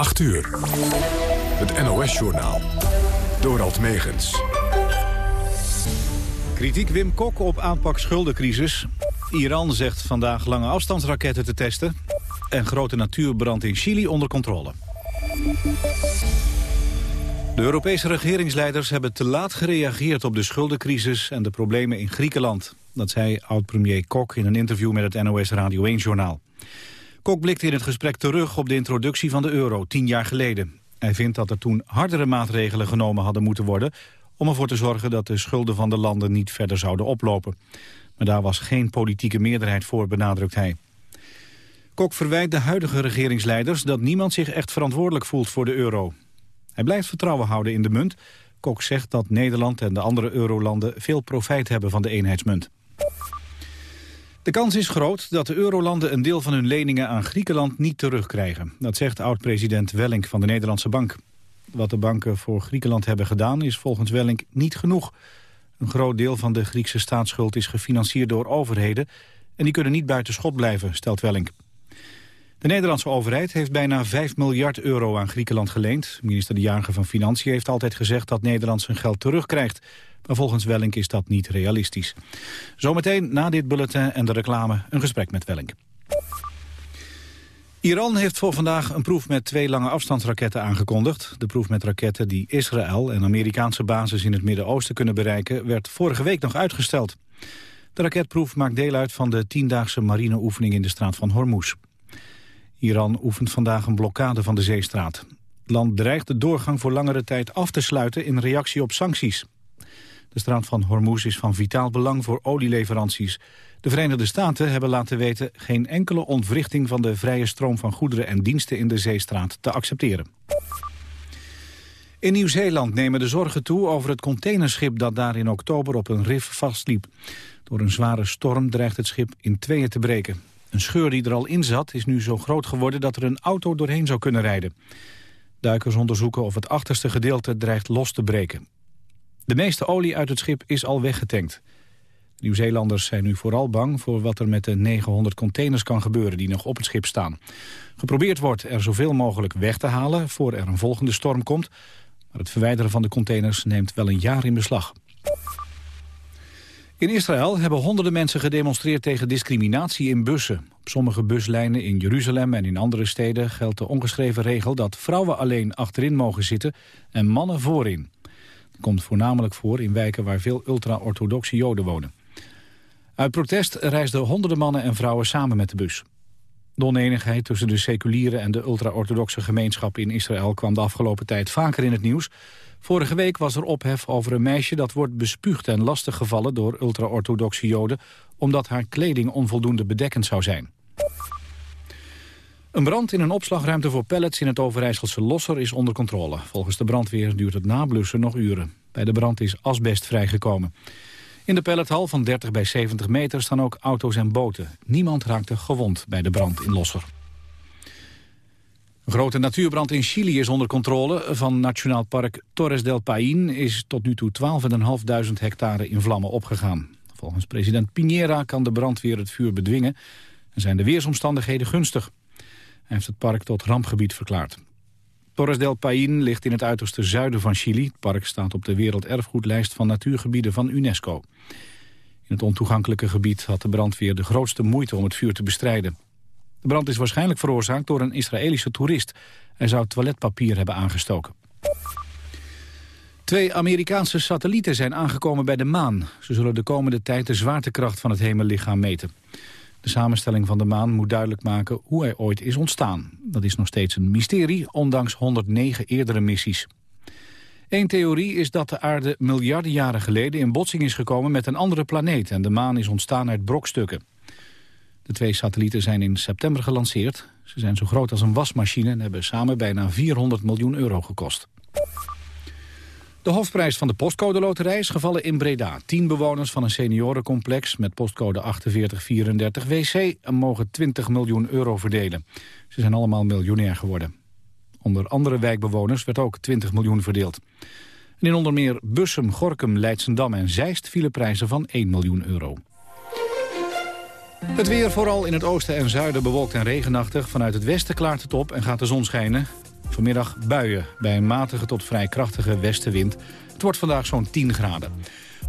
8 uur. Het NOS-journaal. Dorald Megens. Kritiek Wim Kok op aanpak schuldencrisis. Iran zegt vandaag lange afstandsraketten te testen. En grote natuurbrand in Chili onder controle. De Europese regeringsleiders hebben te laat gereageerd op de schuldencrisis en de problemen in Griekenland. Dat zei oud-premier Kok in een interview met het NOS Radio 1-journaal. Kok blikte in het gesprek terug op de introductie van de euro tien jaar geleden. Hij vindt dat er toen hardere maatregelen genomen hadden moeten worden... om ervoor te zorgen dat de schulden van de landen niet verder zouden oplopen. Maar daar was geen politieke meerderheid voor, benadrukt hij. Kok verwijt de huidige regeringsleiders dat niemand zich echt verantwoordelijk voelt voor de euro. Hij blijft vertrouwen houden in de munt. Kok zegt dat Nederland en de andere eurolanden veel profijt hebben van de eenheidsmunt. De kans is groot dat de eurolanden een deel van hun leningen aan Griekenland niet terugkrijgen. Dat zegt oud-president Wellink van de Nederlandse Bank. Wat de banken voor Griekenland hebben gedaan is volgens Wellink niet genoeg. Een groot deel van de Griekse staatsschuld is gefinancierd door overheden... en die kunnen niet buiten schot blijven, stelt Wellink. De Nederlandse overheid heeft bijna 5 miljard euro aan Griekenland geleend. Minister De Jager van Financiën heeft altijd gezegd dat Nederland zijn geld terugkrijgt. Maar volgens Wellink is dat niet realistisch. Zometeen na dit bulletin en de reclame een gesprek met Wellink. Iran heeft voor vandaag een proef met twee lange afstandsraketten aangekondigd. De proef met raketten die Israël en Amerikaanse bases in het Midden-Oosten kunnen bereiken... werd vorige week nog uitgesteld. De raketproef maakt deel uit van de tiendaagse marineoefening in de straat van Hormuz. Iran oefent vandaag een blokkade van de zeestraat. Het land dreigt de doorgang voor langere tijd af te sluiten in reactie op sancties. De straat van Hormuz is van vitaal belang voor olieleveranties. De Verenigde Staten hebben laten weten geen enkele ontwrichting van de vrije stroom van goederen en diensten in de zeestraat te accepteren. In Nieuw-Zeeland nemen de zorgen toe over het containerschip dat daar in oktober op een rif vastliep. Door een zware storm dreigt het schip in tweeën te breken. Een scheur die er al in zat is nu zo groot geworden dat er een auto doorheen zou kunnen rijden. Duikers onderzoeken of het achterste gedeelte dreigt los te breken. De meeste olie uit het schip is al weggetankt. Nieuw-Zeelanders zijn nu vooral bang voor wat er met de 900 containers kan gebeuren die nog op het schip staan. Geprobeerd wordt er zoveel mogelijk weg te halen voor er een volgende storm komt. Maar het verwijderen van de containers neemt wel een jaar in beslag. In Israël hebben honderden mensen gedemonstreerd tegen discriminatie in bussen. Op sommige buslijnen in Jeruzalem en in andere steden geldt de ongeschreven regel dat vrouwen alleen achterin mogen zitten en mannen voorin. Komt voornamelijk voor in wijken waar veel ultra-orthodoxe joden wonen. Uit protest reisden honderden mannen en vrouwen samen met de bus. De oneenigheid tussen de seculiere en de ultra-orthodoxe gemeenschap in Israël kwam de afgelopen tijd vaker in het nieuws. Vorige week was er ophef over een meisje dat wordt bespuugd en lastiggevallen door ultra-orthodoxe joden, omdat haar kleding onvoldoende bedekkend zou zijn. Een brand in een opslagruimte voor pellets in het Overijsselse Losser is onder controle. Volgens de brandweer duurt het nablussen nog uren. Bij de brand is asbest vrijgekomen. In de pellethal van 30 bij 70 meter staan ook auto's en boten. Niemand raakte gewond bij de brand in Losser. Een grote natuurbrand in Chili is onder controle. Van Nationaal Park Torres del Paine is tot nu toe 12.500 hectare in vlammen opgegaan. Volgens president Piñera kan de brandweer het vuur bedwingen... en zijn de weersomstandigheden gunstig. Heeft het park tot rampgebied verklaard. Torres del Paine ligt in het uiterste zuiden van Chili. Het park staat op de werelderfgoedlijst van natuurgebieden van UNESCO. In het ontoegankelijke gebied had de brandweer de grootste moeite om het vuur te bestrijden. De brand is waarschijnlijk veroorzaakt door een Israëlische toerist. Hij zou toiletpapier hebben aangestoken. Twee Amerikaanse satellieten zijn aangekomen bij de maan. Ze zullen de komende tijd de zwaartekracht van het hemellichaam meten. De samenstelling van de maan moet duidelijk maken hoe hij ooit is ontstaan. Dat is nog steeds een mysterie, ondanks 109 eerdere missies. Eén theorie is dat de aarde miljarden jaren geleden in botsing is gekomen met een andere planeet... en de maan is ontstaan uit brokstukken. De twee satellieten zijn in september gelanceerd. Ze zijn zo groot als een wasmachine en hebben samen bijna 400 miljoen euro gekost. De hoofdprijs van de postcode loterij is gevallen in Breda. Tien bewoners van een seniorencomplex met postcode 4834 WC mogen 20 miljoen euro verdelen. Ze zijn allemaal miljonair geworden. Onder andere wijkbewoners werd ook 20 miljoen verdeeld. En in onder meer Bussum, Gorkum, Leidsendam en Zeist vielen prijzen van 1 miljoen euro. Het weer vooral in het oosten en zuiden bewolkt en regenachtig. Vanuit het westen klaart het op en gaat de zon schijnen. Vanmiddag buien bij een matige tot vrij krachtige westenwind. Het wordt vandaag zo'n 10 graden.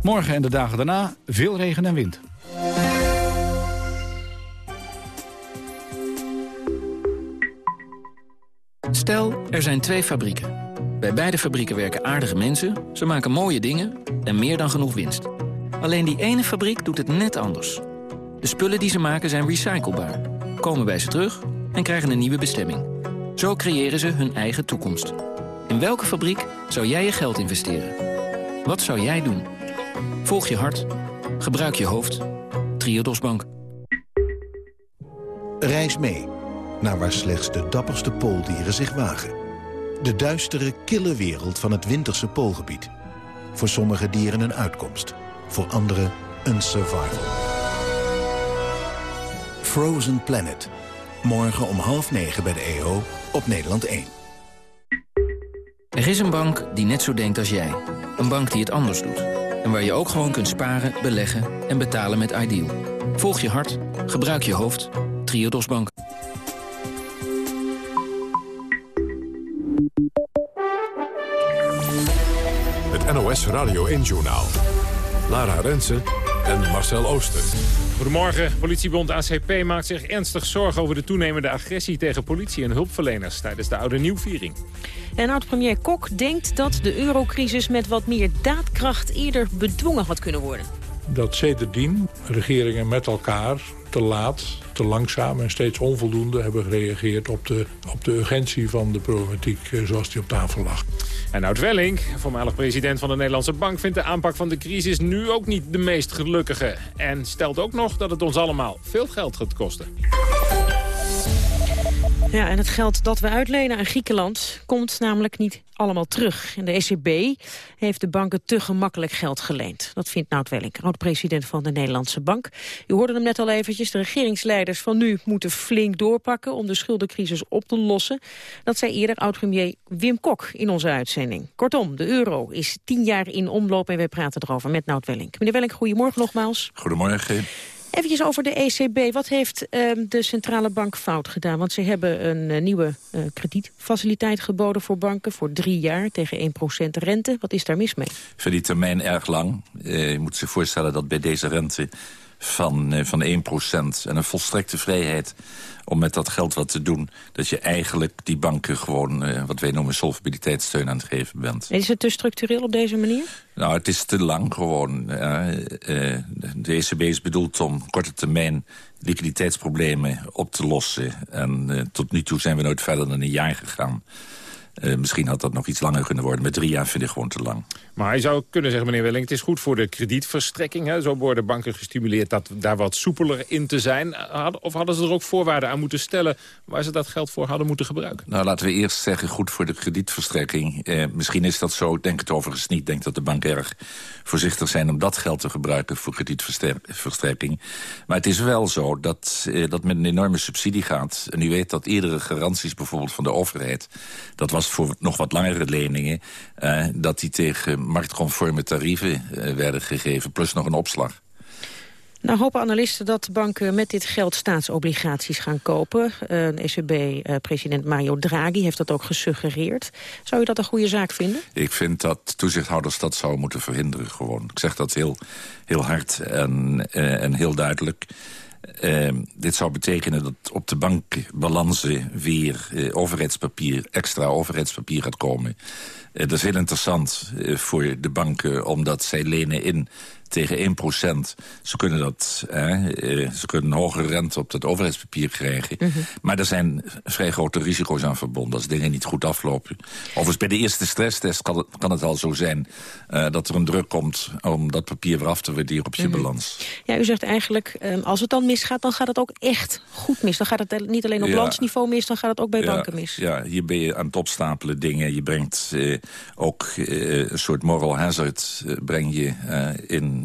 Morgen en de dagen daarna veel regen en wind. Stel, er zijn twee fabrieken. Bij beide fabrieken werken aardige mensen, ze maken mooie dingen en meer dan genoeg winst. Alleen die ene fabriek doet het net anders. De spullen die ze maken zijn recyclebaar, komen bij ze terug en krijgen een nieuwe bestemming. Zo creëren ze hun eigen toekomst. In welke fabriek zou jij je geld investeren? Wat zou jij doen? Volg je hart. Gebruik je hoofd. Triodos Bank. Reis mee naar waar slechts de dapperste pooldieren zich wagen. De duistere, kille wereld van het winterse poolgebied. Voor sommige dieren een uitkomst. Voor anderen een survival. Frozen Planet. Morgen om half negen bij de EO op Nederland 1. Er is een bank die net zo denkt als jij. Een bank die het anders doet. En waar je ook gewoon kunt sparen, beleggen en betalen met Ideal. Volg je hart, gebruik je hoofd. Triodos Bank. Het NOS Radio 1-journaal. Lara Rensen en Marcel Ooster. Goedemorgen. Politiebond ACP maakt zich ernstig zorgen over de toenemende agressie tegen politie en hulpverleners tijdens de oude nieuwviering. En oud-premier Kok denkt dat de eurocrisis met wat meer daadkracht eerder bedwongen had kunnen worden. Dat sedertdien regeringen met elkaar te laat, te langzaam en steeds onvoldoende hebben gereageerd op de, op de urgentie van de problematiek eh, zoals die op tafel lag. En Welling, voormalig president van de Nederlandse Bank... vindt de aanpak van de crisis nu ook niet de meest gelukkige. En stelt ook nog dat het ons allemaal veel geld gaat kosten. Ja, en het geld dat we uitlenen aan Griekenland komt namelijk niet allemaal terug. En de ECB heeft de banken te gemakkelijk geld geleend. Dat vindt Nout Welling, oud-president van de Nederlandse Bank. U hoorde hem net al eventjes. De regeringsleiders van nu moeten flink doorpakken om de schuldencrisis op te lossen. Dat zei eerder oud-premier Wim Kok in onze uitzending. Kortom, de euro is tien jaar in omloop en wij praten erover met Nout Welling. Meneer Welling, goedemorgen nogmaals. Goedemorgen. Even over de ECB. Wat heeft uh, de centrale bank fout gedaan? Want ze hebben een uh, nieuwe uh, kredietfaciliteit geboden voor banken... voor drie jaar tegen 1% rente. Wat is daar mis mee? Vind die termijn erg lang. je moet zich voorstellen dat bij deze rente van, van 1% en een volstrekte vrijheid om met dat geld wat te doen... dat je eigenlijk die banken gewoon, uh, wat wij noemen, solvabiliteitssteun aan het geven bent. Is het te structureel op deze manier? Nou, het is te lang gewoon. Uh, de ECB is bedoeld om korte termijn liquiditeitsproblemen op te lossen. En tot nu toe zijn we nooit verder dan een jaar gegaan. Uh, misschien had dat nog iets langer kunnen worden. Met drie jaar vind ik gewoon te lang. Maar je zou kunnen zeggen, meneer Welling... het is goed voor de kredietverstrekking. Hè? Zo worden banken gestimuleerd dat daar wat soepeler in te zijn. Of hadden ze er ook voorwaarden aan moeten stellen... waar ze dat geld voor hadden moeten gebruiken? Nou, laten we eerst zeggen, goed voor de kredietverstrekking. Eh, misschien is dat zo, ik denk het overigens niet. Ik denk dat de banken erg voorzichtig zijn om dat geld te gebruiken... voor kredietverstrekking. Maar het is wel zo dat, eh, dat met een enorme subsidie gaat. En u weet dat eerdere garanties bijvoorbeeld van de overheid... dat was voor nog wat langere leningen... Uh, dat die tegen marktconforme tarieven uh, werden gegeven... plus nog een opslag. Nou hopen analisten dat banken met dit geld staatsobligaties gaan kopen. Uh, ECB-president Mario Draghi heeft dat ook gesuggereerd. Zou u dat een goede zaak vinden? Ik vind dat toezichthouders dat zouden moeten verhinderen gewoon. Ik zeg dat heel, heel hard en, en heel duidelijk. Uh, dit zou betekenen dat op de bankbalansen weer uh, overheidspapier, extra overheidspapier gaat komen. Uh, dat is heel interessant voor de banken, omdat zij lenen in tegen 1%. Ze kunnen, dat, eh, ze kunnen een hogere rente op dat overheidspapier krijgen. Mm -hmm. Maar er zijn vrij grote risico's aan verbonden als dingen niet goed aflopen. Overigens bij de eerste stresstest kan het, kan het al zo zijn... Uh, dat er een druk komt om dat papier weer af te waarderen op je mm -hmm. balans. Ja, u zegt eigenlijk, um, als het dan misgaat, dan gaat het ook echt goed mis. Dan gaat het niet alleen op ja. landsniveau mis, dan gaat het ook bij ja, banken mis. Ja, hier ben je aan het opstapelen dingen. Je brengt uh, ook een soort moral hazard breng je in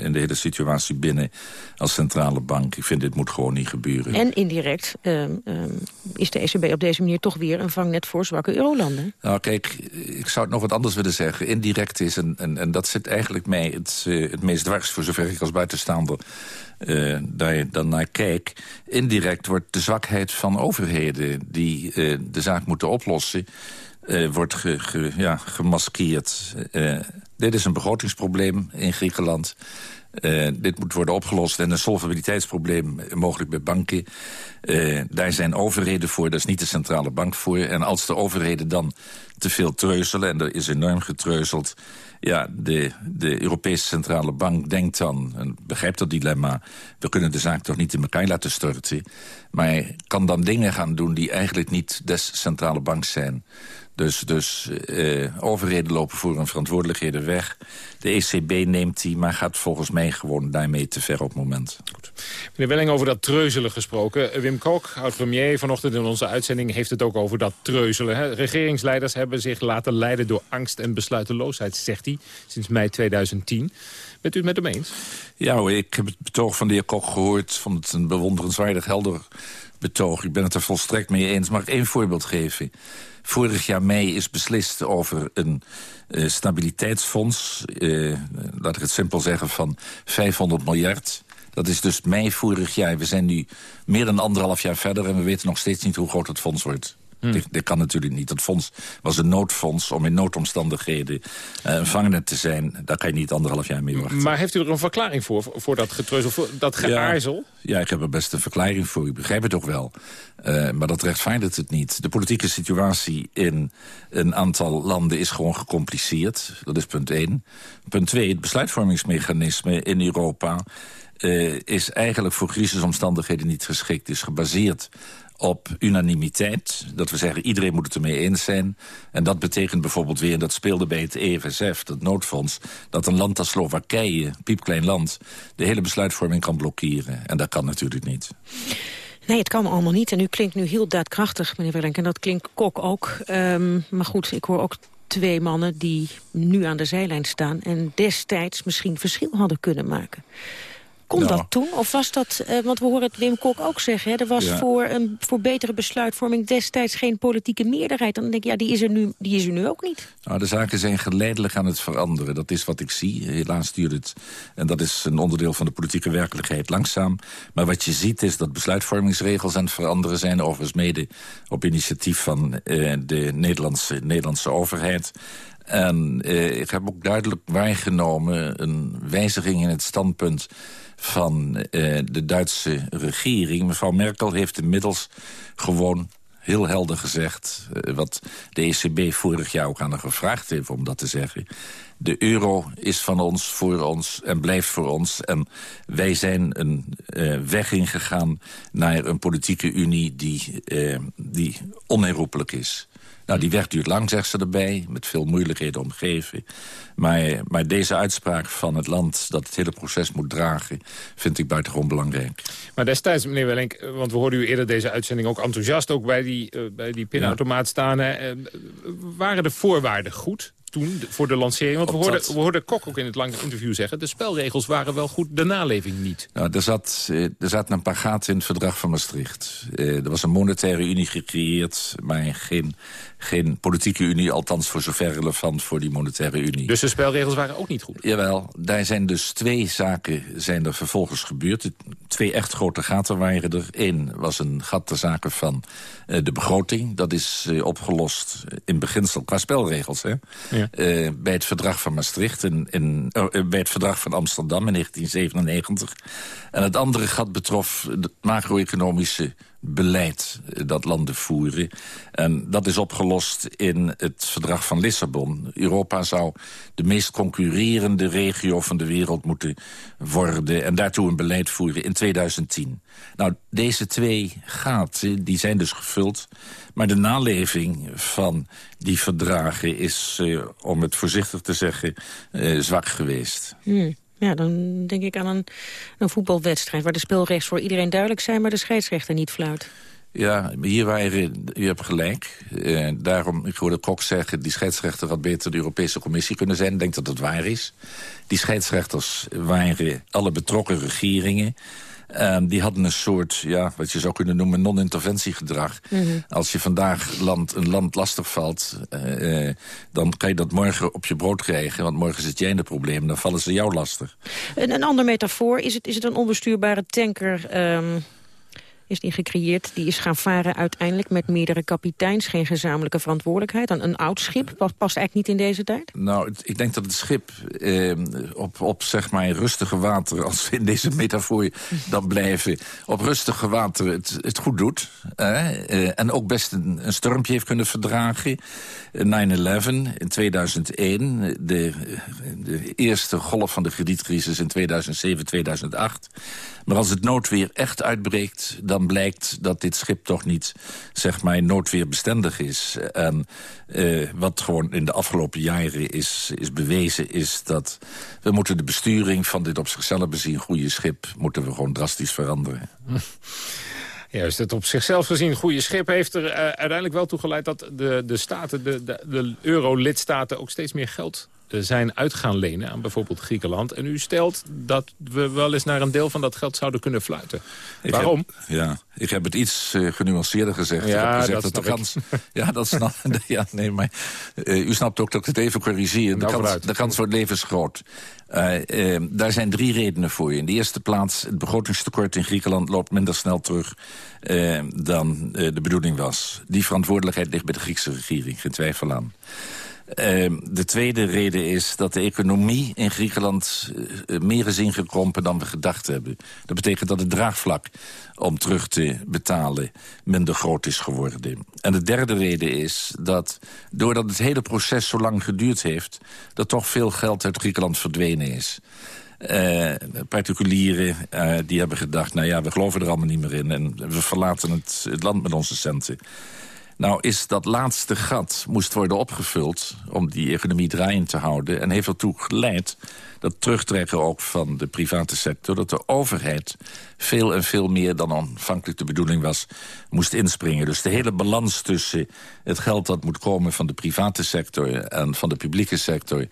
in de hele situatie binnen als centrale bank. Ik vind dit moet gewoon niet gebeuren. En indirect ehm, ehm, is de ECB op deze manier toch weer een vangnet voor zwakke eurolanden. Nou kijk, ik zou het nog wat anders willen zeggen. Indirect is, en, en, en dat zit eigenlijk mij het, het meest dwars... voor zover ik als buitenstaander uh, daar je dan naar kijkt. Indirect wordt de zwakheid van overheden die uh, de zaak moeten oplossen... Uh, wordt ja, gemaskeerd. dit is een begrotingsprobleem in Griekenland. Uh, dit moet worden opgelost en een solvabiliteitsprobleem mogelijk bij banken. Daar zijn overheden voor, daar is niet de centrale bank voor. En als de overheden dan te veel treuzelen, en er is enorm getreuzeld... Ja, de, de Europese Centrale Bank denkt dan, en begrijpt dat dilemma... we kunnen de zaak toch niet in elkaar laten storten... maar kan dan dingen gaan doen die eigenlijk niet des centrale bank zijn... Dus, dus uh, overheden lopen voor hun verantwoordelijkheden weg. De ECB neemt die, maar gaat volgens mij gewoon daarmee te ver op het moment. Goed. Meneer Welling, over dat treuzelen gesproken. Wim Kok, oud-premier, vanochtend in onze uitzending... heeft het ook over dat treuzelen. Hè? Regeringsleiders hebben zich laten leiden door angst en besluiteloosheid, zegt hij. Sinds mei 2010. Bent u het met hem eens? Ja ik heb het betoog van de heer Kok gehoord. Vond het een bewonderenswaardig helder betoog. Ik ben het er volstrekt mee eens. Mag ik één voorbeeld geven? Vorig jaar mei is beslist over een uh, stabiliteitsfonds. Uh, laat ik het simpel zeggen van 500 miljard. Dat is dus mei vorig jaar. We zijn nu meer dan anderhalf jaar verder... en we weten nog steeds niet hoe groot het fonds wordt. Hmm. Dit, kan natuurlijk niet. Dat fonds was een noodfonds om in noodomstandigheden uh, een vangnet te zijn. Daar kan je niet anderhalf jaar mee wachten. Maar heeft u er een verklaring voor, voor dat getreuzel, voor dat geaarzel? Ja, ik heb er best een verklaring voor. Ik begrijp het toch wel. Uh, maar dat rechtvaardigt het niet. De politieke situatie in een aantal landen is gewoon gecompliceerd. Dat is punt één. Punt twee, het besluitvormingsmechanisme in Europa... Uh, is eigenlijk voor crisisomstandigheden niet geschikt. is gebaseerd op unanimiteit. Dat we zeggen, iedereen moet het ermee eens zijn. En dat betekent bijvoorbeeld weer, dat speelde bij het EFSF, dat noodfonds... dat een land als Slowakije, piepklein land... de hele besluitvorming kan blokkeren. En dat kan natuurlijk niet. Nee, het kan allemaal niet. En u klinkt nu heel daadkrachtig, meneer Verlenk. En dat klinkt Kok ook. Um, maar goed, ik hoor ook twee mannen die nu aan de zijlijn staan... en destijds misschien verschil hadden kunnen maken. Kon dat toen? Of was dat, uh, want we horen het Wim Kok ook zeggen... Hè, er was voor, een, voor betere besluitvorming destijds geen politieke meerderheid. Dan denk ik, ja, die is er nu, die is er nu ook niet. Nou, de zaken zijn geleidelijk aan het veranderen. Dat is wat ik zie. Helaas duurt het, en dat is een onderdeel van de politieke werkelijkheid, langzaam. Maar wat je ziet is dat besluitvormingsregels aan het veranderen zijn. Overigens mede op initiatief van uh, de Nederlandse, Nederlandse overheid. En uh, ik heb ook duidelijk waargenomen een wijziging in het standpunt van uh, de Duitse regering. Mevrouw Merkel heeft inmiddels gewoon heel helder gezegd... Uh, wat de ECB vorig jaar ook aan haar gevraagd heeft om dat te zeggen. De euro is van ons, voor ons en blijft voor ons. En wij zijn een uh, weg ingegaan naar een politieke unie die, die onherroepelijk is. Nou, die weg duurt lang, zegt ze erbij, met veel moeilijkheden omgeven. Maar, maar deze uitspraak van het land dat het hele proces moet dragen... vind ik buitengewoon belangrijk. Maar destijds, meneer Wellink, want we hoorden u eerder deze uitzending ook enthousiast... ook bij die, uh, bij die pinautomaat staan. Uh, waren de voorwaarden goed? Toen voor de lancering? Want we hoorden, we hoorden Kok ook in het lange interview zeggen... de spelregels waren wel goed, de naleving niet. Nou, er, zat, eh, er zaten een paar gaten in het verdrag van Maastricht. er was een monetaire unie gecreëerd... maar geen, geen politieke unie, althans voor zover relevant voor die monetaire unie. Dus de spelregels waren ook niet goed? Jawel, daar zijn dus twee zaken zijn er vervolgens gebeurd. Twee echt grote gaten waren er. Eén was een gat ter zake van uh, de begroting. Dat is opgelost in beginsel qua spelregels. Hè? Ja. Uh, bij het verdrag van Maastricht, in, in, bij het verdrag van Amsterdam in 1997. En het andere gat betrof het macro-economische beleid dat landen voeren. En dat is opgelost in het verdrag van Lissabon. Europa zou de meest concurrerende regio van de wereld moeten worden... en daartoe een beleid voeren in 2010. Nou, deze twee gaten die zijn dus gevuld... maar de naleving van die verdragen is, uh, om het voorzichtig te zeggen, uh, zwak geweest. Hmm. Ja, dan denk ik aan een, een voetbalwedstrijd... waar de spelregels voor iedereen duidelijk zijn... maar de scheidsrechter niet fluit. Ja, hier waren, u hebt gelijk. Uh, daarom, ik hoorde Kok zeggen... die scheidsrechter had beter de Europese Commissie kunnen zijn. Ik denk dat dat waar is. Die scheidsrechters waren alle betrokken regeringen. Um, die hadden een soort, ja, wat je zou kunnen noemen, non-interventiegedrag. Mm Als je vandaag land, een land lastig valt, uh, dan kan je dat morgen op je brood krijgen. Want morgen zit jij in de problemen, dan vallen ze jou lastig. Een, een ander metafoor, is het, is het een onbestuurbare tanker... Um is die gecreëerd. Die is gaan varen uiteindelijk met meerdere kapiteins. Geen gezamenlijke verantwoordelijkheid. Een, een oud schip past, eigenlijk niet in deze tijd? Nou, ik denk dat het schip eh, op, op zeg maar rustige water... als we in deze metafoor dan blijven... op rustige water het, het goed doet. Eh, en ook best een, een stormpje heeft kunnen verdragen. 9-11 in 2001. De, eerste golf van de kredietcrisis in 2007, 2008. Maar als het noodweer echt uitbreekt, dan blijkt dat dit schip toch niet, zeg maar, noodweerbestendig is. En uh, wat gewoon in de afgelopen jaren is, is bewezen, is dat we moeten de besturing van dit op zichzelf bezien goede schip, moeten we gewoon drastisch veranderen. Juist, het op zichzelf gezien goede schip heeft er uh, uiteindelijk wel toe geleid... dat de, de staten, de, de, de euro-lidstaten ook steeds meer geld eh, zijn uit gaan lenen aan bijvoorbeeld Griekenland. En u stelt dat we wel eens naar een deel van dat geld zouden kunnen fluiten. Waarom? ja, ik heb het iets uh, genuanceerder gezegd. Ja, ik heb gezegd dat, dat de kans... Ja, dat snap ja, nee, maar uh, U snapt ook dat ik het even corrigeer. De, nou, kans, de kans wordt levensgroot. Uh, daar zijn drie redenen voor. In de eerste plaats, het begrotingstekort in Griekenland loopt minder snel terug dan de bedoeling was. Die verantwoordelijkheid ligt bij de Griekse regering, geen twijfel aan. Ehm, de tweede reden is dat de economie in Griekenland uh, meer is ingekrompen dan we gedacht hebben. Dat betekent dat het draagvlak om terug te betalen minder groot is geworden. En de derde reden is dat doordat het hele proces zo lang geduurd heeft... dat toch veel geld uit Griekenland verdwenen is. Uh, particulieren uh, die hebben gedacht... nou ja, we geloven er allemaal niet meer in... en we verlaten het, het land met onze centen. Nou is dat laatste gat moest worden opgevuld om die economie draaiend te houden... en heeft ertoe geleid dat terugtrekken ook van de private sector... dat de overheid veel en veel meer dan aanvankelijk de bedoeling was... moest inspringen. Dus de hele balans tussen het geld dat moet komen van de private sector... en van de publieke sector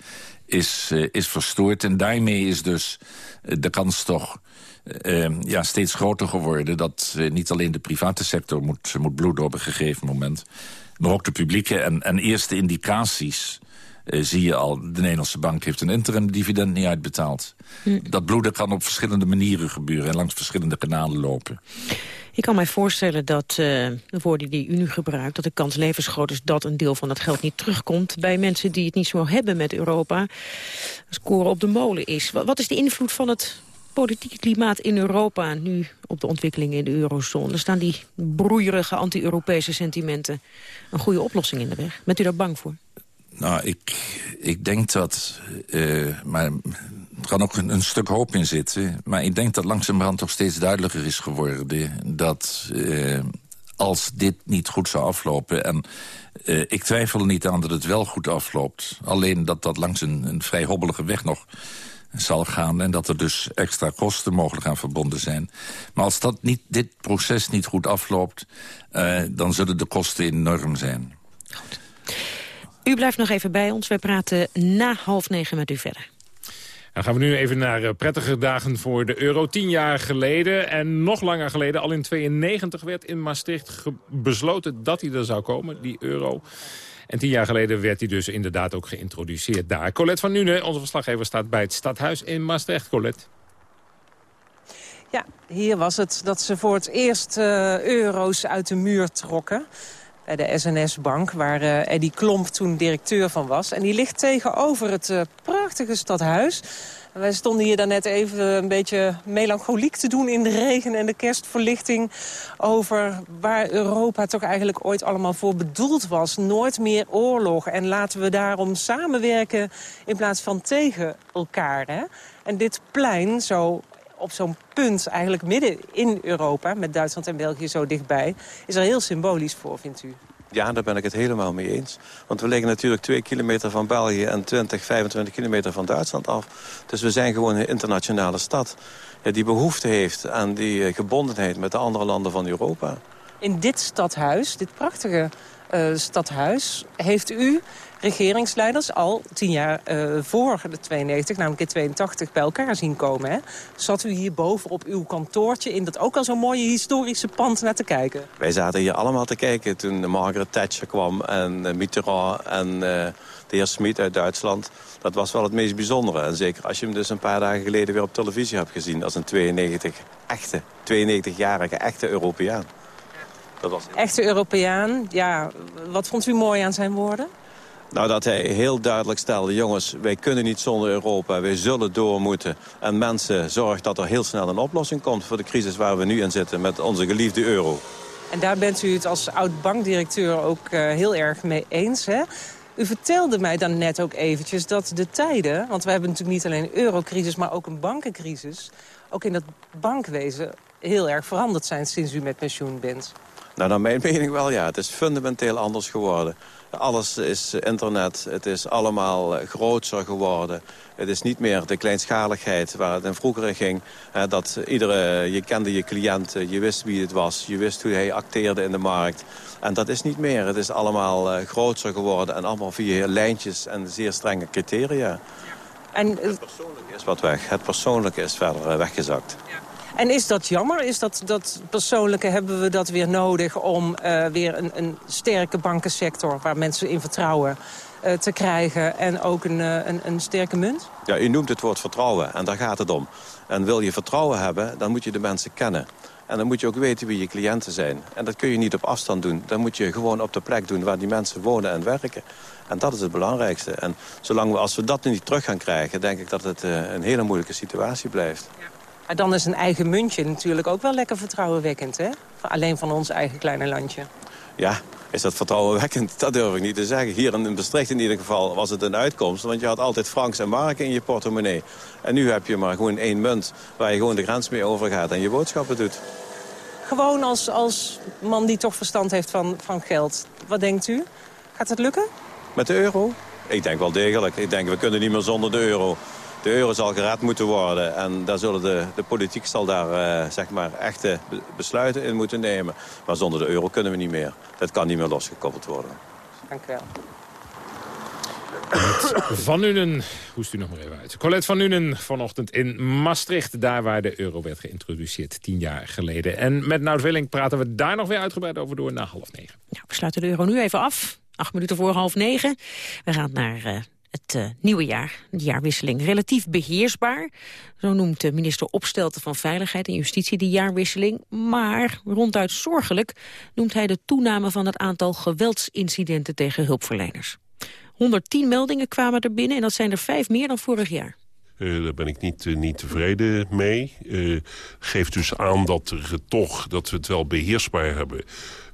is, uh, is verstoord. En daarmee is dus uh, de kans toch uh, ja, steeds groter geworden... dat uh, niet alleen de private sector moet, moet bloeden op een gegeven moment... maar ook de publieke en, en eerste indicaties... Uh, zie je al, de Nederlandse bank heeft een interim dividend niet uitbetaald. Hm. Dat bloeden kan op verschillende manieren gebeuren... en langs verschillende kanalen lopen. Ik kan mij voorstellen dat de woorden die u nu gebruikt... dat de kans levensgroot is dat een deel van dat geld niet terugkomt... bij mensen die het niet zo hebben met Europa. Scoren op de molen is. Wat is de invloed van het politieke klimaat in Europa nu op de ontwikkelingen in de eurozone? Staan die broeierige anti-Europese sentimenten een goede oplossing in de weg? Bent u daar bang voor? Nou, ik, ik denk dat... Uh, maar er kan ook een, stuk hoop in zitten. Maar ik denk dat langzamerhand toch steeds duidelijker is geworden... dat uh, als dit niet goed zou aflopen... en uh, ik twijfel er niet aan dat het wel goed afloopt... alleen dat dat langs een, een vrij hobbelige weg nog zal gaan... en dat er dus extra kosten mogelijk aan verbonden zijn. Maar als dat niet, dit proces niet goed afloopt... Uh, dan zullen de kosten enorm zijn. Goed. U blijft nog even bij ons. Wij praten na half negen met u verder. Dan gaan we nu even naar uh, prettige dagen voor de euro. Tien jaar geleden en nog langer geleden, al in 92 werd in Maastricht besloten dat hij er zou komen, die euro. En tien jaar geleden werd hij dus inderdaad ook geïntroduceerd daar. Colette van Nune, onze verslaggever, staat bij het stadhuis in Maastricht. Colette. Ja, hier was het dat ze voor het eerst uh, euro's uit de muur trokken. Bij de SNS-bank, waar uh, Eddie Klomp toen directeur van was. En die ligt tegenover het uh, prachtige stadhuis. Wij stonden hier daarnet even een beetje melancholiek te doen in de regen en de kerstverlichting... over waar Europa toch eigenlijk ooit allemaal voor bedoeld was. Nooit meer oorlog. En laten we daarom samenwerken in plaats van tegen elkaar. Hè? En dit plein, zo op zo'n punt eigenlijk midden in Europa... met Duitsland en België zo dichtbij, is er heel symbolisch voor, vindt u? Ja, daar ben ik het helemaal mee eens. Want we liggen natuurlijk twee kilometer van België... en 20, 25 kilometer van Duitsland af. Dus we zijn gewoon een internationale stad... die behoefte heeft aan die eh, gebondenheid met de andere landen van Europa. In dit stadhuis, dit prachtige uh, stadhuis, heeft u regeringsleiders al tien jaar uh, voor de 92, namelijk in 82, bij elkaar zien komen. Hè? Zat u hier boven op uw kantoortje in dat ook al zo'n mooie historische pand naar te kijken? Wij zaten hier allemaal te kijken toen Margaret Thatcher kwam en uh, Mitterrand en uh, de heer Smit uit Duitsland. Dat was wel het meest bijzondere. En zeker als je hem dus een paar dagen geleden weer op televisie hebt gezien als een 92 echte, 92-jarige echte Europeaan. Dat was... Echte Europeaan, ja. Wat vond u mooi aan zijn woorden? Nou, dat hij heel duidelijk stelde, jongens, wij kunnen niet zonder Europa. Wij zullen door moeten. En mensen, zorg dat er heel snel een oplossing komt... voor de crisis waar we nu in zitten met onze geliefde euro. En daar bent u het als oud-bankdirecteur ook uh, heel erg mee eens, hè? U vertelde mij dan net ook eventjes dat de tijden... want we hebben natuurlijk niet alleen een eurocrisis, maar ook een bankencrisis... ook in dat bankwezen heel erg veranderd zijn sinds u met pensioen bent. Nou, naar mijn mening wel, ja. Het is fundamenteel anders geworden. Alles is internet, het is allemaal eh, groter geworden. Het is niet meer de kleinschaligheid waar het in vroeger ging. dat iedere, je kende je cliënt, je wist wie het was. Je wist hoe hij acteerde in de markt. En dat is niet meer. Het is allemaal uh, groter geworden en allemaal via lijntjes en zeer strenge criteria. En, het persoonlijke is wat weg. Het persoonlijke is verder eh, weggezakt. Ja. En is dat jammer? Is dat, dat persoonlijke hebben we dat weer nodig om uh, weer een, een sterke bankensector waar mensen in vertrouwen uh, te krijgen en ook een, uh, een, een sterke munt? Ja, u noemt het woord vertrouwen en daar gaat het om. En wil je vertrouwen hebben, dan moet je de mensen kennen. En dan moet je ook weten wie je cliënten zijn. En dat kun je niet op afstand doen. Dan moet je gewoon op de plek doen waar die mensen wonen en werken. En dat is het belangrijkste. En zolang we, als we dat nu niet terug gaan krijgen... denk ik dat het een hele moeilijke situatie blijft. Ja. Maar dan is een eigen muntje natuurlijk ook wel lekker vertrouwenwekkend, hè? Alleen van ons eigen kleine landje. Ja, is dat vertrouwenwekkend? Dat durf ik niet te zeggen. Hier in Maastricht in ieder geval was het een uitkomst. Want je had altijd francs en marken in je portemonnee. En nu heb je maar gewoon één munt waar je gewoon de grens mee overgaat en je boodschappen doet. Gewoon als, als man die toch verstand heeft van, van geld. Wat denkt u? Gaat het lukken? Met de euro? Ik denk wel degelijk. Ik denk we kunnen niet meer zonder de euro de euro zal gered moeten worden. En daar zullen de, de politiek zal daar uh, zeg maar echte besluiten in moeten nemen. Maar zonder de euro kunnen we niet meer. Dat kan niet meer losgekoppeld worden. Dank u wel. Van Nuenen, hoest u nog maar even uit. Colette van Nuenen vanochtend in Maastricht. Daar waar de euro werd geïntroduceerd, tien jaar geleden. En met Nout Willing praten we daar nog weer uitgebreid over door na half negen. Nou, we sluiten de euro nu even af. Acht minuten voor half negen. We gaan naar uh, het uh, nieuwe jaar, de jaarwisseling, relatief beheersbaar. Zo noemt de minister Opstelten van Veiligheid en Justitie de jaarwisseling. Maar ronduit zorgelijk noemt hij de toename van het aantal geweldsincidenten tegen hulpverleners. 110 meldingen kwamen er binnen en dat zijn er vijf meer dan vorig jaar. Uh, daar ben ik niet, uh, niet tevreden mee. Uh, geeft dus aan dat, toch, dat we het wel beheersbaar hebben.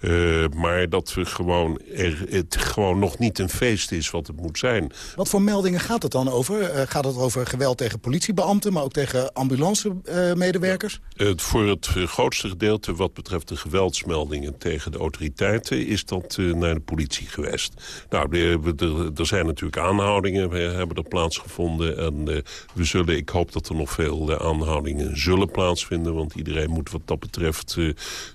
Uh, maar dat we gewoon er, het gewoon nog niet een feest is wat het moet zijn. Wat voor meldingen gaat het dan over? Uh, gaat het over geweld tegen politiebeambten, maar ook tegen ambulancemedewerkers? Uh, voor het grootste gedeelte wat betreft de geweldsmeldingen tegen de autoriteiten... is dat naar de politie geweest. Nou, er zijn natuurlijk aanhoudingen, we hebben er plaatsgevonden. En we zullen, ik hoop dat er nog veel aanhoudingen zullen plaatsvinden. Want iedereen moet wat dat betreft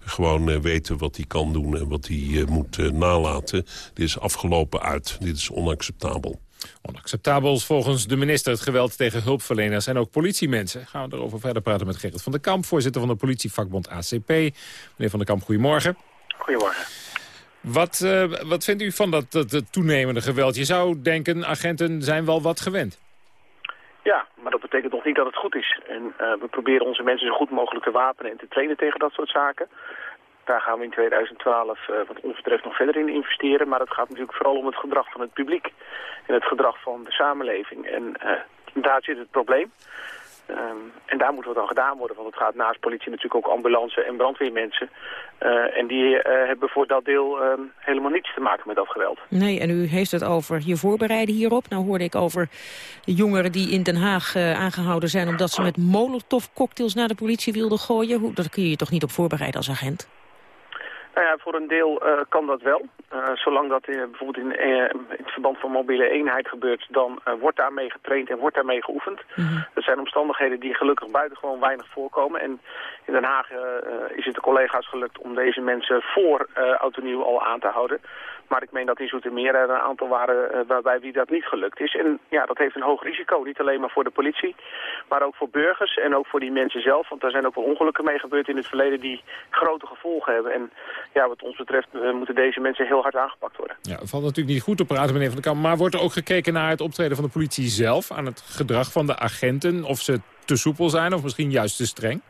gewoon weten wat hij kan doen en wat hij uh, moet uh, nalaten. Dit is afgelopen uit. Dit is onacceptabel. Onacceptabel volgens de minister het geweld tegen hulpverleners en ook politiemensen. Gaan we erover verder praten met Gerrit van der Kamp, voorzitter van de politievakbond ACP. Meneer van der Kamp, goedemorgen. Goedemorgen. Wat, uh, wat vindt u van dat, dat, dat, toenemende geweld? Je zou denken, agenten zijn wel wat gewend. Ja, maar dat betekent nog niet dat het goed is. En uh, we proberen onze mensen zo goed mogelijk te wapenen en te trainen tegen dat soort zaken. Daar gaan we in 2012 uh, eh, wat ons betreft nog verder in investeren. Maar het gaat natuurlijk vooral om het gedrag van het publiek. En het gedrag van de samenleving. En uh, daar zit het probleem. Um, en daar moet wat aan gedaan worden, want het gaat naast politie natuurlijk ook ambulance en brandweermensen. Uh, en die hebben voor dat deel uh, helemaal niets te maken met dat geweld. Nee, en u heeft het over je voorbereiden hierop. Nou hoorde ik over jongeren die in Den Haag aangehouden zijn... omdat ze met molotov cocktails naar de politie wilden gooien. Hoe, dat kun je je toch niet op voorbereiden als agent? Nou ja, voor een deel uh, kan dat wel. Uh, zolang dat in, bijvoorbeeld in, in, het verband van mobiele eenheid gebeurt, dan wordt daarmee getraind en wordt daarmee geoefend. Mm -hmm. Dat zijn omstandigheden die gelukkig buitengewoon weinig voorkomen. En in Den Haag is het de collega's gelukt om deze mensen voor autonieuw al aan te houden. Maar ik meen dat in Zoetermeer er een aantal waren waarbij wie dat niet gelukt is. En ja, dat heeft een hoog risico. Niet alleen maar voor de politie, maar ook voor burgers en ook voor die mensen zelf. Want daar zijn ook wel ongelukken mee gebeurd in het verleden die grote gevolgen hebben. En ja, wat ons betreft moeten deze mensen heel hard aangepakt worden. Ja, het valt natuurlijk niet goed te praten, meneer Van der Kamp. Maar wordt er ook gekeken naar het optreden van de politie zelf... aan het gedrag van de agenten? Of ze te soepel zijn of misschien juist te streng?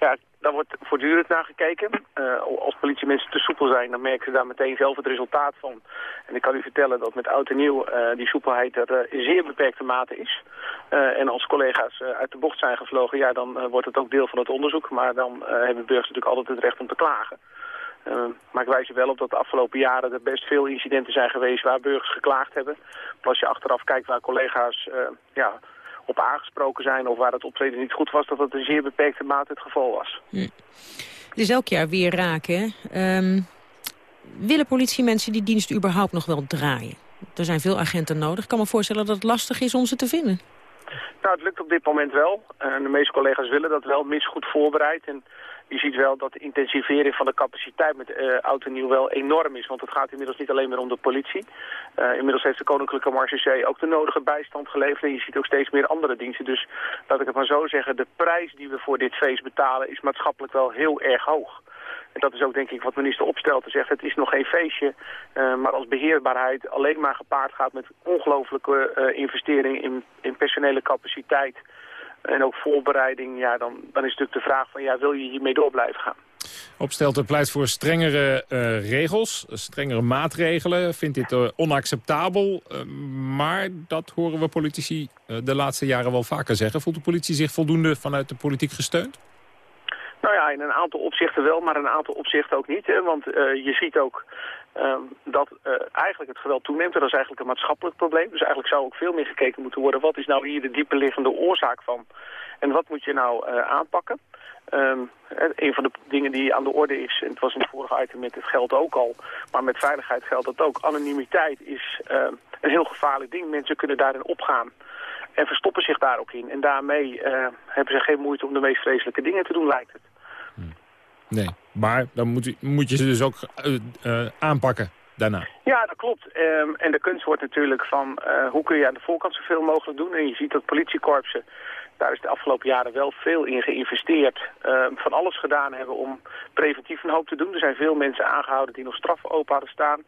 Ja, daar wordt voortdurend naar gekeken. Uh, als politiemensen te soepel zijn, dan merken ze daar meteen zelf het resultaat van. En ik kan u vertellen dat met oud en nieuw uh, die soepelheid er uh, in zeer beperkte mate is. en als collega's uit de bocht zijn gevlogen, ja, dan wordt het ook deel van het onderzoek. Maar dan hebben burgers natuurlijk altijd het recht om te klagen. Uh, maar ik wijs er wel op dat de afgelopen jaren er best veel incidenten zijn geweest waar burgers geklaagd hebben. Als je achteraf kijkt waar collega's ja, op aangesproken zijn of waar het optreden niet goed was, dat dat in zeer beperkte mate het geval was. Hm. Het is elk jaar weer raken. Um, willen politiemensen die dienst überhaupt nog wel draaien? Er zijn veel agenten nodig. Ik kan me voorstellen dat het lastig is om ze te vinden. Nou, het lukt op dit moment wel. Uh, de meeste collega's willen dat wel, mis goed voorbereid. En je ziet wel dat de intensivering van de capaciteit met uh, oud en nieuw wel enorm is. Want het gaat inmiddels niet alleen meer om de politie. Uh, inmiddels heeft de Koninklijke Marche ook de nodige bijstand geleverd. En je ziet ook steeds meer andere diensten. Dus laat ik het maar zo zeggen, de prijs die we voor dit feest betalen is maatschappelijk wel heel erg hoog. En dat is ook denk ik wat minister Opstelten zegt. Het is nog geen feestje, uh, maar als beheerbaarheid alleen maar gepaard gaat met ongelooflijke investeringen in, in personele capaciteit en ook voorbereiding, ja, dan, dan is natuurlijk de vraag van, ja, wil je hiermee door blijven gaan? Opstelten pleit voor strengere uh, regels, strengere maatregelen. Vindt dit uh, onacceptabel. Uh, maar dat horen we politici de laatste jaren wel vaker zeggen. Voelt de politie zich voldoende vanuit de politiek gesteund? Nou ja, in een aantal opzichten wel, maar in een aantal opzichten ook niet. Hè? Want je ziet ook dat uh, eigenlijk het geweld toeneemt. En dat is eigenlijk een maatschappelijk probleem. Dus eigenlijk zou ook veel meer gekeken moeten worden... wat is nou hier de dieperliggende oorzaak van? En wat moet je nou uh, aanpakken? Um, een van de dingen die aan de orde is, en het was in het vorige item met het geld ook al... maar met veiligheid geldt dat ook. Anonimiteit is uh, een heel gevaarlijk ding. Mensen kunnen daarin opgaan en verstoppen zich daar ook in. En daarmee hebben ze geen moeite om de meest vreselijke dingen te doen, lijkt het. Nee, maar dan moet, moet je ze dus ook uh, uh, aanpakken daarna. Ja, dat klopt. Um, en de kunst wordt natuurlijk van uh, hoe kun je aan de voorkant zoveel mogelijk doen. En je ziet dat politiekorpsen, daar is de afgelopen jaren wel veel in geïnvesteerd. Um, van alles gedaan hebben om preventief een hoop te doen. Er zijn veel mensen aangehouden die nog straffen open hadden staan.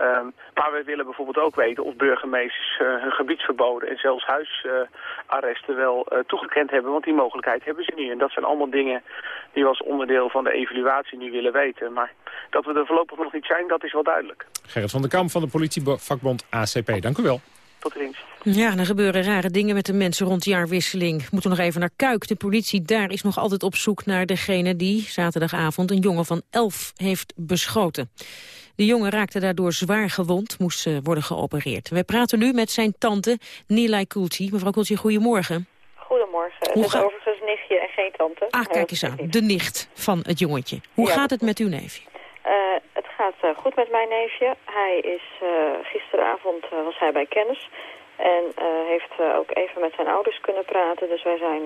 Um, maar we willen bijvoorbeeld ook weten of burgemeesters uh, hun gebiedsverboden en zelfs huisarresten uh, wel uh, toegekend hebben. Want die mogelijkheid hebben ze nu. En dat zijn allemaal dingen die we als onderdeel van de evaluatie nu willen weten. Maar dat we er voorlopig nog niet zijn, dat is wel duidelijk. Gerrit van der Kamp van de politievakbond ACP, dank u wel. Tot ziens. Ja, er gebeuren rare dingen met de mensen rond de jaarwisseling. We moeten nog even naar Kuik. De politie daar is nog altijd op zoek naar degene die zaterdagavond een jongen van elf heeft beschoten. De jongen raakte daardoor zwaar gewond, moest uh, worden geopereerd. Wij praten nu met zijn tante Nilay Kulti. Mevrouw Kulti, goedemorgen. Goedemorgen. Hoe het is overigens nichtje en geen tante. Ah, kijk eens aan. De nicht van het jongetje. Hoe ja, gaat het met uw neefje? Uh, het gaat uh, goed met mijn neefje. Hij is gisteravond was hij bij kennis. En heeft ook even met zijn ouders kunnen praten. Dus wij zijn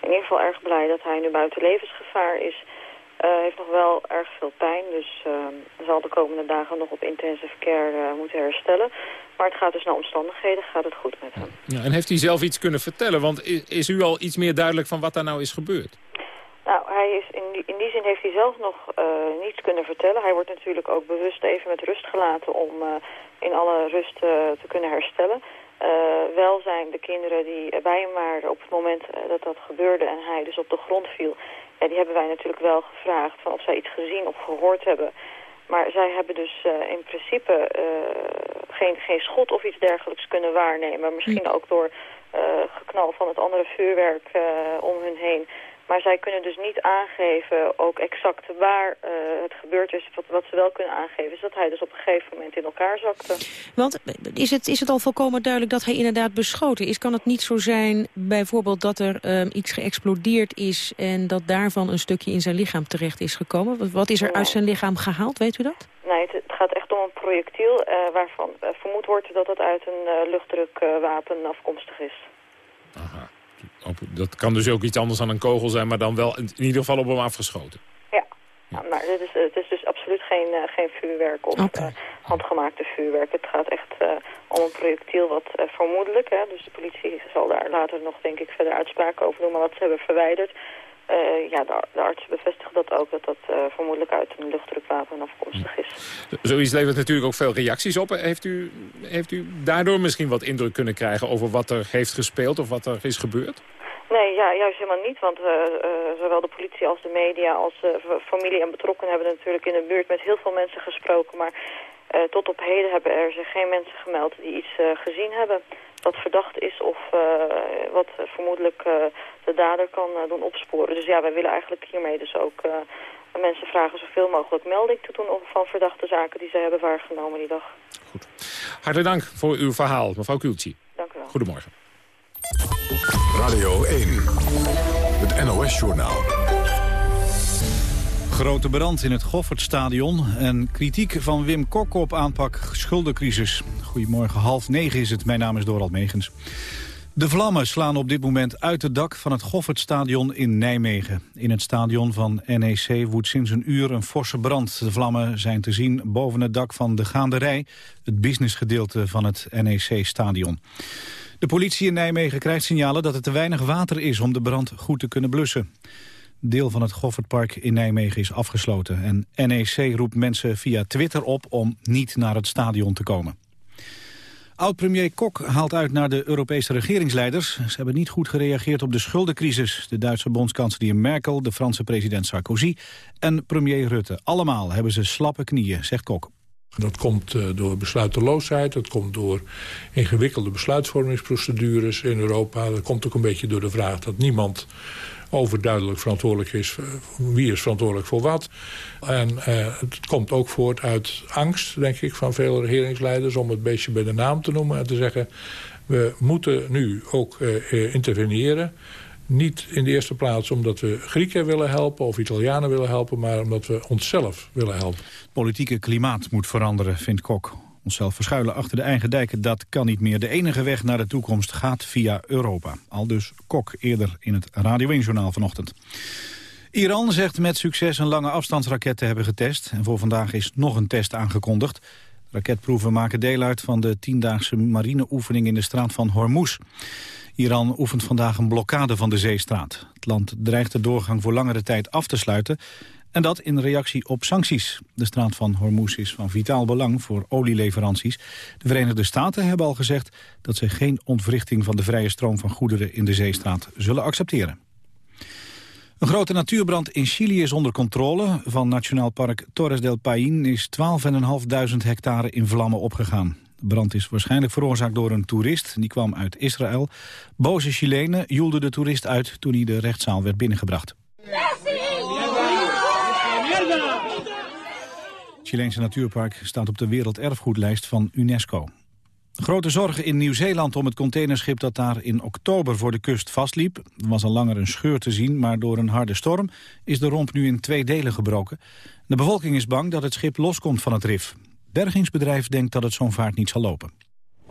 in ieder geval erg blij dat hij nu buiten levensgevaar is. Hij uh, heeft nog wel erg veel pijn, dus uh, zal de komende dagen nog op intensive care uh, moeten herstellen. Maar het gaat dus naar omstandigheden, gaat het goed met hem. Ja, en heeft hij zelf iets kunnen vertellen? Want is, is, u al iets meer duidelijk van wat daar nou is gebeurd? Nou, hij is in, die, in die zin heeft hij zelf nog niets kunnen vertellen. Hij wordt natuurlijk ook bewust even met rust gelaten om in alle rust te kunnen herstellen. wel zijn de kinderen die bij hem waren op het moment dat dat gebeurde en hij dus op de grond viel ja, die hebben wij natuurlijk wel gevraagd van of zij iets gezien of gehoord hebben. Maar zij hebben dus uh, in principe uh, geen, geen schot of iets dergelijks kunnen waarnemen. Misschien ook door uh, geknal van het andere vuurwerk om hun heen. Maar zij kunnen dus niet aangeven, ook exact waar uh, het gebeurd is. Wat, wat, ze wel kunnen aangeven is dat hij dus op een gegeven moment in elkaar zakte. Want is het, is het al volkomen duidelijk dat hij inderdaad beschoten is? Kan het niet zo zijn bijvoorbeeld dat er um, iets geëxplodeerd is... en dat daarvan een stukje in zijn lichaam terecht is gekomen? Wat is er uit zijn lichaam gehaald, weet u dat? Nee, het, het gaat echt om een projectiel uh, waarvan uh, vermoed wordt dat het uit een luchtdrukwapen afkomstig is. Aha dat kan dus ook iets anders dan een kogel zijn, maar dan wel in ieder geval op hem afgeschoten. Ja, ja maar het is, het is dus absoluut geen, uh, geen vuurwerk of okay. uh, handgemaakte vuurwerk. Het gaat echt uh, om een projectiel wat vermoedelijk, hè, dus de politie zal daar later nog denk ik verder uitspraken over doen, maar wat ze hebben verwijderd. Uh, ja, de, de artsen bevestigen dat ook, dat dat uh, vermoedelijk uit een luchtdrukwapen afkomstig is. Zoiets levert natuurlijk ook veel reacties op. Heeft u, heeft u daardoor misschien wat indruk kunnen krijgen over wat er heeft gespeeld of wat er is gebeurd? Nee, ja, juist helemaal niet, want uh, zowel de politie als de media als familie en betrokkenen hebben natuurlijk in de buurt met heel veel mensen gesproken, maar tot op heden hebben er zich geen mensen gemeld die iets gezien hebben wat verdacht is of wat vermoedelijk de dader kan doen opsporen. Dus ja, wij willen eigenlijk hiermee dus ook mensen vragen zoveel mogelijk melding te doen van verdachte zaken die ze hebben waargenomen die dag. Goed. Hartelijk dank voor uw verhaal, mevrouw Kultje. Dank u wel. Goedemorgen. Radio 1, het NOS-journaal. Grote brand in het Goffertstadion en kritiek van Wim Kok op aanpak schuldencrisis. Goedemorgen, half negen is het. Mijn naam is Dorald Megens. De vlammen slaan op dit moment uit het dak van het Goffertstadion in Nijmegen. In het stadion van NEC woedt sinds een uur een forse brand. De vlammen zijn te zien boven het dak van de Gaanderij, het businessgedeelte van het NEC-stadion. De politie in Nijmegen krijgt signalen dat er te weinig water is om de brand goed te kunnen blussen deel van het Goffertpark in Nijmegen is afgesloten. En NEC roept mensen via Twitter op om niet naar het stadion te komen. Oud-premier Kok haalt uit naar de Europese regeringsleiders. Ze hebben niet goed gereageerd op de schuldencrisis. De Duitse bondskanselier Merkel, de Franse president Sarkozy en premier Rutte. Allemaal hebben ze slappe knieën, zegt Kok. Dat komt uh, door besluiteloosheid, dat komt door ingewikkelde besluitvormingsprocedures in Europa. Dat komt ook een beetje door de vraag dat niemand overduidelijk verantwoordelijk is. Eh, wie is verantwoordelijk voor wat. En uh, het komt ook voort uit angst, denk ik, van veel regeringsleiders... om het beestje bij de naam te noemen en te zeggen... we moeten nu ook uh, interveneren. Niet in de eerste plaats omdat we Grieken willen helpen of Italianen willen helpen... maar omdat we onszelf willen helpen. Het politieke klimaat moet veranderen, vindt Kok. Onszelf verschuilen achter de eigen dijken, dat kan niet meer. De enige weg naar de toekomst gaat via Europa. Al dus Kok eerder in het Radio 1-journaal vanochtend. Iran zegt met succes een lange afstandsraket te hebben getest. En voor vandaag is nog een test aangekondigd. Raketproeven maken deel uit van de tiendaagse marineoefening in de straat van Hormuz. Iran oefent vandaag een blokkade van de zeestraat. Het land dreigt de doorgang voor langere tijd af te sluiten... En dat in reactie op sancties. De straat van Hormuz is van vitaal belang voor olieleveranties. De Verenigde Staten hebben al gezegd dat ze geen ontwrichting van de vrije stroom van goederen in de zeestraat zullen accepteren. Een grote natuurbrand in Chili is onder controle. Van Nationaal Park Torres del Paine is 12.500 hectare in vlammen opgegaan. De brand is waarschijnlijk veroorzaakt door een toerist. Die kwam uit Israël. Boze Chilenen joelden de toerist uit toen hij de rechtszaal werd binnengebracht. Het Chileense natuurpark staat op de werelderfgoedlijst van UNESCO. Grote zorgen in Nieuw-Zeeland om het containerschip dat daar in oktober voor de kust vastliep. Er was al langer een scheur te zien, maar door een harde storm is de romp nu in twee delen gebroken. De bevolking is bang dat het schip loskomt van het rif. Bergingsbedrijf denkt dat het zo'n vaart niet zal lopen.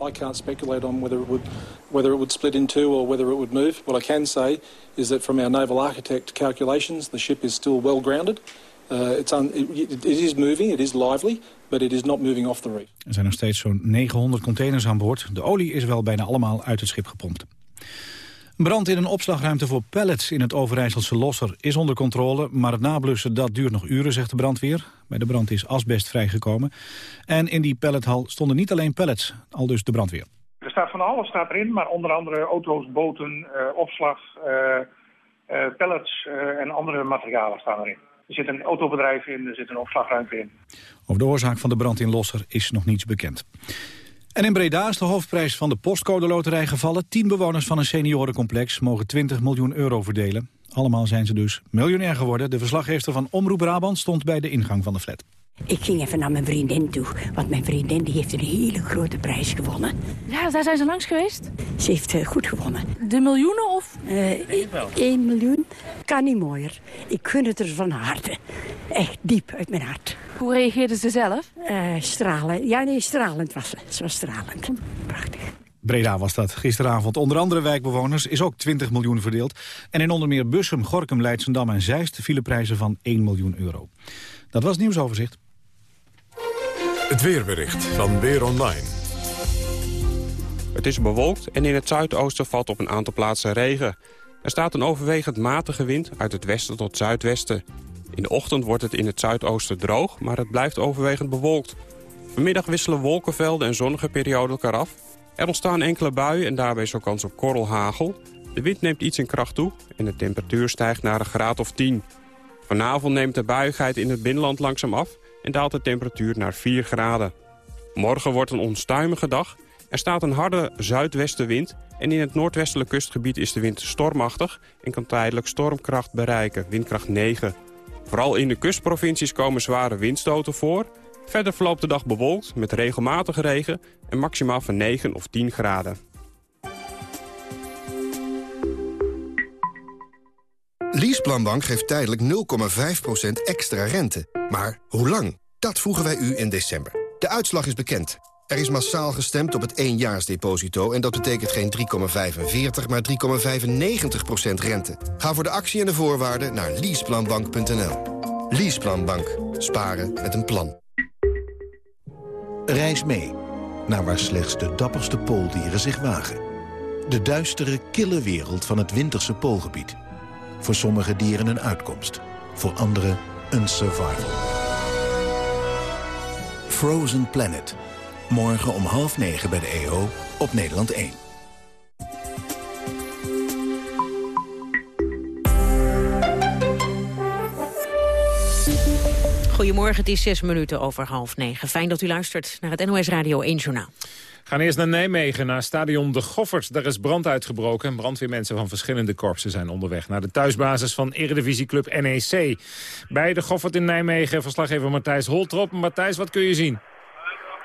I can't speculate on whether it would whether it would split in two or whether it would move. What I can say is that from our naval architect calculations, the ship is still well grounded. Uh, it's un, it, it is moving, it is lively, but it is not moving off the reef. Er zijn nog steeds zo'n 900 containers aan boord. De olie is wel bijna allemaal uit het schip gepompt. Brand in een opslagruimte voor pallets in het Overijsselse Losser is onder controle, maar het nablussen dat duurt nog uren, zegt de brandweer. Bij de brand is asbest vrijgekomen. En in die pallethal stonden niet alleen pallets, al dus de brandweer. Er staat van alles staat erin, maar onder andere auto's, boten, uh, opslag, uh, uh, pallets en andere materialen staan erin. Er zit een autobedrijf in, er zit een opslagruimte in. Over de oorzaak van de brand in Losser is nog niets bekend. En in Breda is de hoofdprijs van de postcode loterij gevallen. Tien bewoners van een seniorencomplex mogen 20 miljoen euro verdelen. Allemaal zijn ze dus miljonair geworden. De verslaggever van Omroep Brabant stond bij de ingang van de flat. Ik ging even naar mijn vriendin toe, want mijn vriendin die heeft een hele grote prijs gewonnen. Ja, daar zijn ze langs geweest? Ze heeft uh, goed gewonnen. De miljoenen of? Uh, 1 miljoen, kan niet mooier. Ik gun het er van harte. Echt diep uit mijn hart. Hoe reageerde ze zelf? Uh, stralen. Ja, nee, stralend was ze. Ze was stralend. Prachtig. Breda was dat gisteravond. Onder andere wijkbewoners is ook 20 miljoen verdeeld. En in onder meer Bussum, Gorkum, Leidsendam en Zeist... vielen prijzen van 1 miljoen euro. Dat was het nieuwsoverzicht. Het weerbericht van Weer Online. Het is bewolkt en in het zuidoosten valt op een aantal plaatsen regen. Er staat een overwegend matige wind uit het westen tot zuidwesten. In de ochtend wordt het in het zuidoosten droog, maar het blijft overwegend bewolkt. Vanmiddag wisselen wolkenvelden en zonnige perioden elkaar af. Er ontstaan enkele buien en daarbij zo kans op korrelhagel. De wind neemt iets in kracht toe en de temperatuur stijgt naar een graad of 10. Vanavond neemt de buigheid in het binnenland langzaam af en daalt de temperatuur naar 4 graden. Morgen wordt een onstuimige dag. Er staat een harde zuidwestenwind en in het noordwestelijk kustgebied is de wind stormachtig en kan tijdelijk stormkracht bereiken, windkracht 9. Vooral in de kustprovincies komen zware windstoten voor. Verder verloopt de dag bewolkt met regelmatige regen en maximaal van 9 of 10 graden. Leaseplanbank geeft tijdelijk 0,5% extra rente. Maar hoe lang? Dat vroegen wij u in december. De uitslag is bekend. Er is massaal gestemd op het éénjaarsdeposito... en dat betekent geen 3,45, maar 3,95% rente. Ga voor de actie en de voorwaarden naar leaseplanbank.nl. Leaseplanbank. Sparen met een plan. Reis mee naar waar slechts de dapperste pooldieren zich wagen. De duistere, kille wereld van het winterse poolgebied. Voor sommige dieren een uitkomst. Voor anderen een survival. Frozen Planet. Morgen om half negen bij de EO op Nederland 1. Goedemorgen, het is zes minuten over half negen. Fijn dat u luistert naar het NOS Radio 1 Journaal. We gaan eerst naar Nijmegen, naar stadion De Goffert. Daar is brand uitgebroken. Brandweermensen van verschillende korpsen zijn onderweg... naar de thuisbasis van Eredivisieclub NEC. Bij De Goffert in Nijmegen, verslaggever Matthijs Holtrop. Matthijs, wat kun je zien?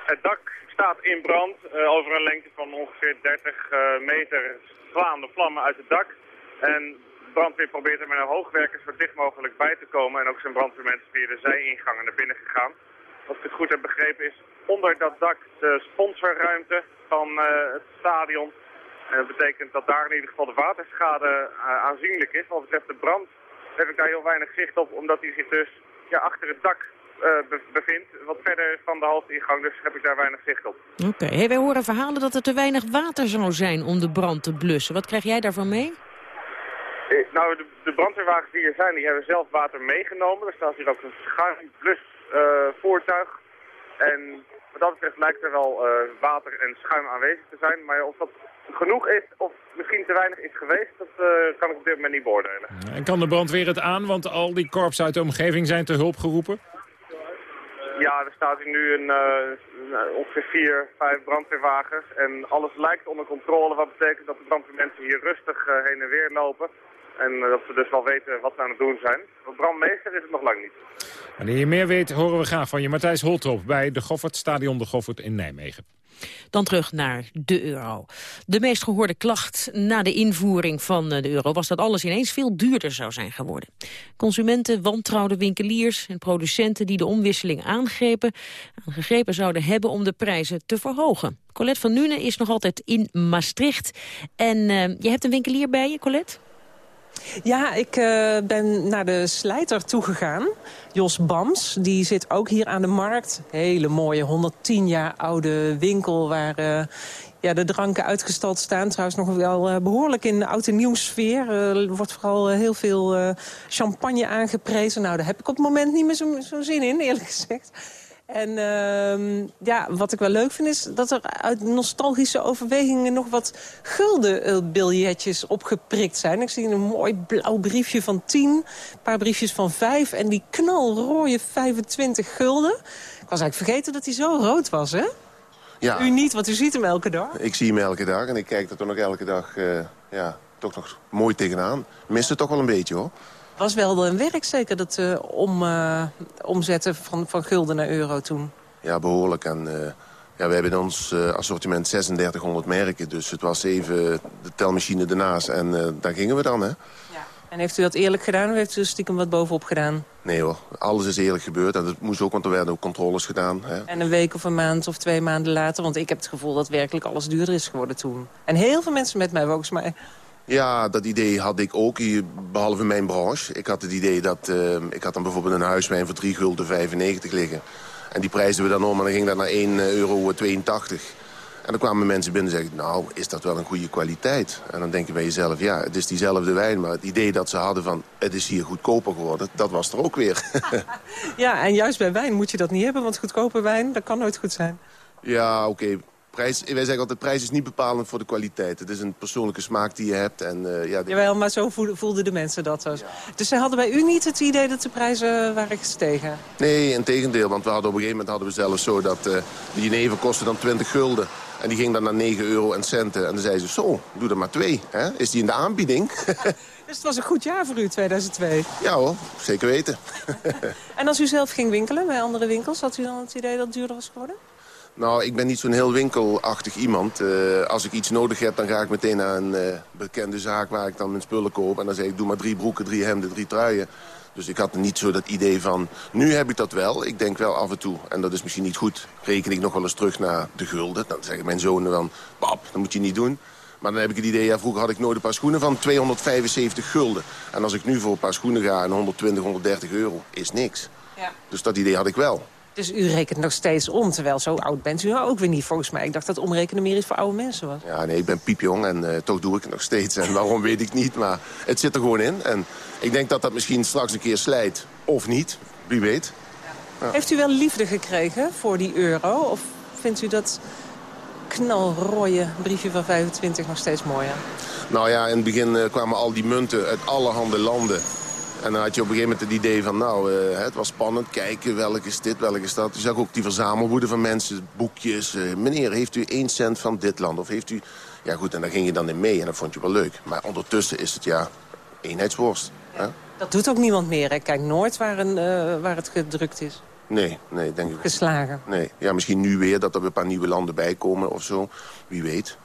Het dak staat in brand. Uh, over een lengte van ongeveer 30 uh, meter slaan de vlammen uit het dak. En brandweer probeert er met een hoogwerkers zo dicht mogelijk bij te komen. En ook zijn brandweermensen via de zijingangen naar binnen gegaan. Als ik het goed heb begrepen is onder dat dak de sponsorruimte van uh, het stadion. En dat betekent dat daar in ieder geval de waterschade uh, aanzienlijk is. Wat betreft de brand heb ik daar heel weinig zicht op, omdat hij zich dus ja, achter het dak uh, bevindt. Wat verder van de hoofdingang, dus heb ik daar weinig zicht op. Oké, okay. wij horen verhalen dat er te weinig water zou zijn om de brand te blussen. Wat krijg jij daarvan mee? Nou, de, de brandweerwagens die er zijn, die hebben zelf water meegenomen. Er staat hier ook een schuimblusvoertuig. Uh, voertuig. en wat dat betreft lijkt er wel uh, water en schuim aanwezig te zijn. Maar of dat genoeg is of misschien te weinig is geweest, dat uh, kan ik op dit moment niet beoordelen. En kan de brandweer het aan, want al die korps uit de omgeving zijn te hulp geroepen? Ja, er staat hier nu een, uh, ongeveer vier, vijf brandweerwagens. En alles lijkt onder controle, wat betekent dat de brandweermensen hier rustig heen en weer lopen. En uh, dat ze dus wel weten wat ze aan het doen zijn. Voor brandmeester is het nog lang niet. Wanneer je meer weet, horen we graag van je. Matthijs Holtrop bij de Goffert, Stadion de Goffert in Nijmegen. Dan terug naar de euro. De meest gehoorde klacht na de invoering van de euro... was dat alles ineens veel duurder zou zijn geworden. Consumenten wantrouwden winkeliers en producenten... die de omwisseling aangrepen, aangegrepen zouden hebben om de prijzen te verhogen. Colette van Nuenen is nog altijd in Maastricht. En uh, je hebt een winkelier bij je, Colette? Ja, ik uh, ben naar de slijter toegegaan. Jos Bams, die zit ook hier aan de markt. Hele mooie, 110 jaar oude winkel waar uh, ja, de dranken uitgestald staan. Trouwens nog wel uh, behoorlijk in de oude nieuwsfeer. Er wordt vooral heel veel champagne aangeprezen. Nou, daar heb ik op het moment niet meer zo, zo zin in, eerlijk gezegd. En uh, ja, wat ik wel leuk vind is dat er uit nostalgische overwegingen nog wat guldenbiljetjes opgeprikt zijn. Ik zie een mooi blauw briefje van 10, een paar briefjes van 5 en die knalrooie 25 gulden. Ik was eigenlijk vergeten dat hij zo rood was, hè? Ja. U niet, want u ziet hem elke dag. Ik zie hem elke dag en ik kijk er toch nog elke dag uh, ja, toch nog mooi tegenaan. Mist het toch wel een beetje, hoor. Was wel een werk zeker, dat om, uh, omzetten van, van gulden naar euro toen? Ja, behoorlijk. En uh, ja, we hebben in ons assortiment 3600 merken. Dus het was even de telmachine ernaast en daar gingen we dan, hè. Ja. En heeft u dat eerlijk gedaan of heeft u er stiekem wat bovenop gedaan? Nee hoor, alles is eerlijk gebeurd. En dat moest ook, want er werden ook controles gedaan. Hè. En een week of een maand of twee maanden later... want ik heb het gevoel dat werkelijk alles duurder is geworden toen. En heel veel mensen met mij volgens mij... Ja, dat idee had ik ook, behalve mijn branche. Ik had het idee dat... Uh, ik had dan bijvoorbeeld een huiswijn voor 3 gulden 95 liggen. En die prijsden we dan om en dan ging dat naar 1,82 euro. En dan kwamen mensen binnen en zeiden... nou, is dat wel een goede kwaliteit? En dan denk je bij jezelf, ja, het is diezelfde wijn... maar het idee dat ze hadden van, het is hier goedkoper geworden... dat was er ook weer. ja, en juist bij wijn moet je dat niet hebben... want goedkope wijn, dat kan nooit goed zijn. Ja, oké. Prijs, wij zeggen altijd, prijs is niet bepalend voor de kwaliteit. Het is een persoonlijke smaak die je hebt. En, uh, ja, Jawel, maar zo voelden de mensen dat. Ja. Dus ze hadden bij u niet het idee dat de prijzen waren gestegen? Nee, in tegendeel. Want we hadden op een gegeven moment hadden we zelfs zo dat uh, de jenever kostte dan 20 gulden. En die ging dan naar 9 euro en centen. En dan zei ze, zo, doe er maar twee. Hè? Is die in de aanbieding? dus het was een goed jaar voor u, 2002? Ja hoor, zeker weten. en als u zelf ging winkelen bij andere winkels... had u dan het idee dat het duurder was geworden? Nou, ik ben niet zo'n heel winkelachtig iemand. Uh, als ik iets nodig heb, dan ga ik meteen naar een uh, bekende zaak... waar ik dan mijn spullen koop. En dan zeg ik, doe maar drie broeken, drie hemden, drie truien. Dus ik had niet zo dat idee van... Nu heb ik dat wel. Ik denk wel af en toe, en dat is misschien niet goed... reken ik nog wel eens terug naar de gulden. Dan zeggen mijn zonen dan... Pap, dat moet je niet doen. Maar dan heb ik het idee, ja, vroeger had ik nooit een paar schoenen van 275 gulden. En als ik nu voor een paar schoenen ga en 120, 130 euro, is niks. Ja. Dus dat idee had ik wel. Dus u rekent nog steeds om, terwijl zo oud bent u ook weer niet volgens mij. Ik dacht dat omrekenen meer iets voor oude mensen was. Ja, nee, ik ben piepjong en uh, toch doe ik het nog steeds. En waarom weet ik niet, maar het zit er gewoon in. En ik denk dat dat misschien straks een keer slijt, of niet, wie weet. Ja. Heeft u wel liefde gekregen voor die euro? Of vindt u dat knalrooie briefje van 25 nog steeds mooier? Nou ja, in het begin uh, kwamen al die munten uit allerhande landen. En dan had je op een gegeven moment het idee van, nou, uh, het was spannend. Kijken, welke is dit, welke is dat. Je zag ook die verzamelwoede van mensen, boekjes. Uh, meneer, heeft u één cent van dit land? Of heeft u... Ja goed, en daar ging je dan in mee en dat vond je wel leuk. Maar ondertussen is het, ja, eenheidsworst. Hè? Dat doet ook niemand meer, hè? Kijk nooit waar, een, uh, waar het gedrukt is. Nee, nee, denk ik Geslagen. Nee, ja, misschien nu weer dat er een paar nieuwe landen bij komen of zo. Wie weet,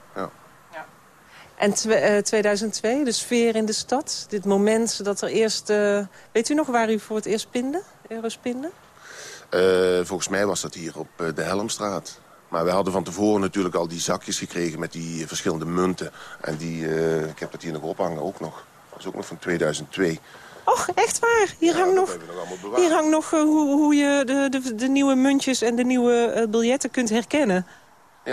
En 2002, de sfeer in de stad. Dit moment dat er eerst... Uh, weet u nog waar u voor het eerst pinde? Euro's pinde? Uh, volgens mij was dat hier op uh, de Helmstraat. Maar wij hadden van tevoren natuurlijk al die zakjes gekregen met die verschillende munten. En die, ik heb dat hier nog ophangen ook nog. Dat is ook nog van 2002. Och, echt waar? Hier ja, hangt nog, nog hier hangt nog hoe, hoe je de, de, de, nieuwe muntjes en de nieuwe biljetten kunt herkennen.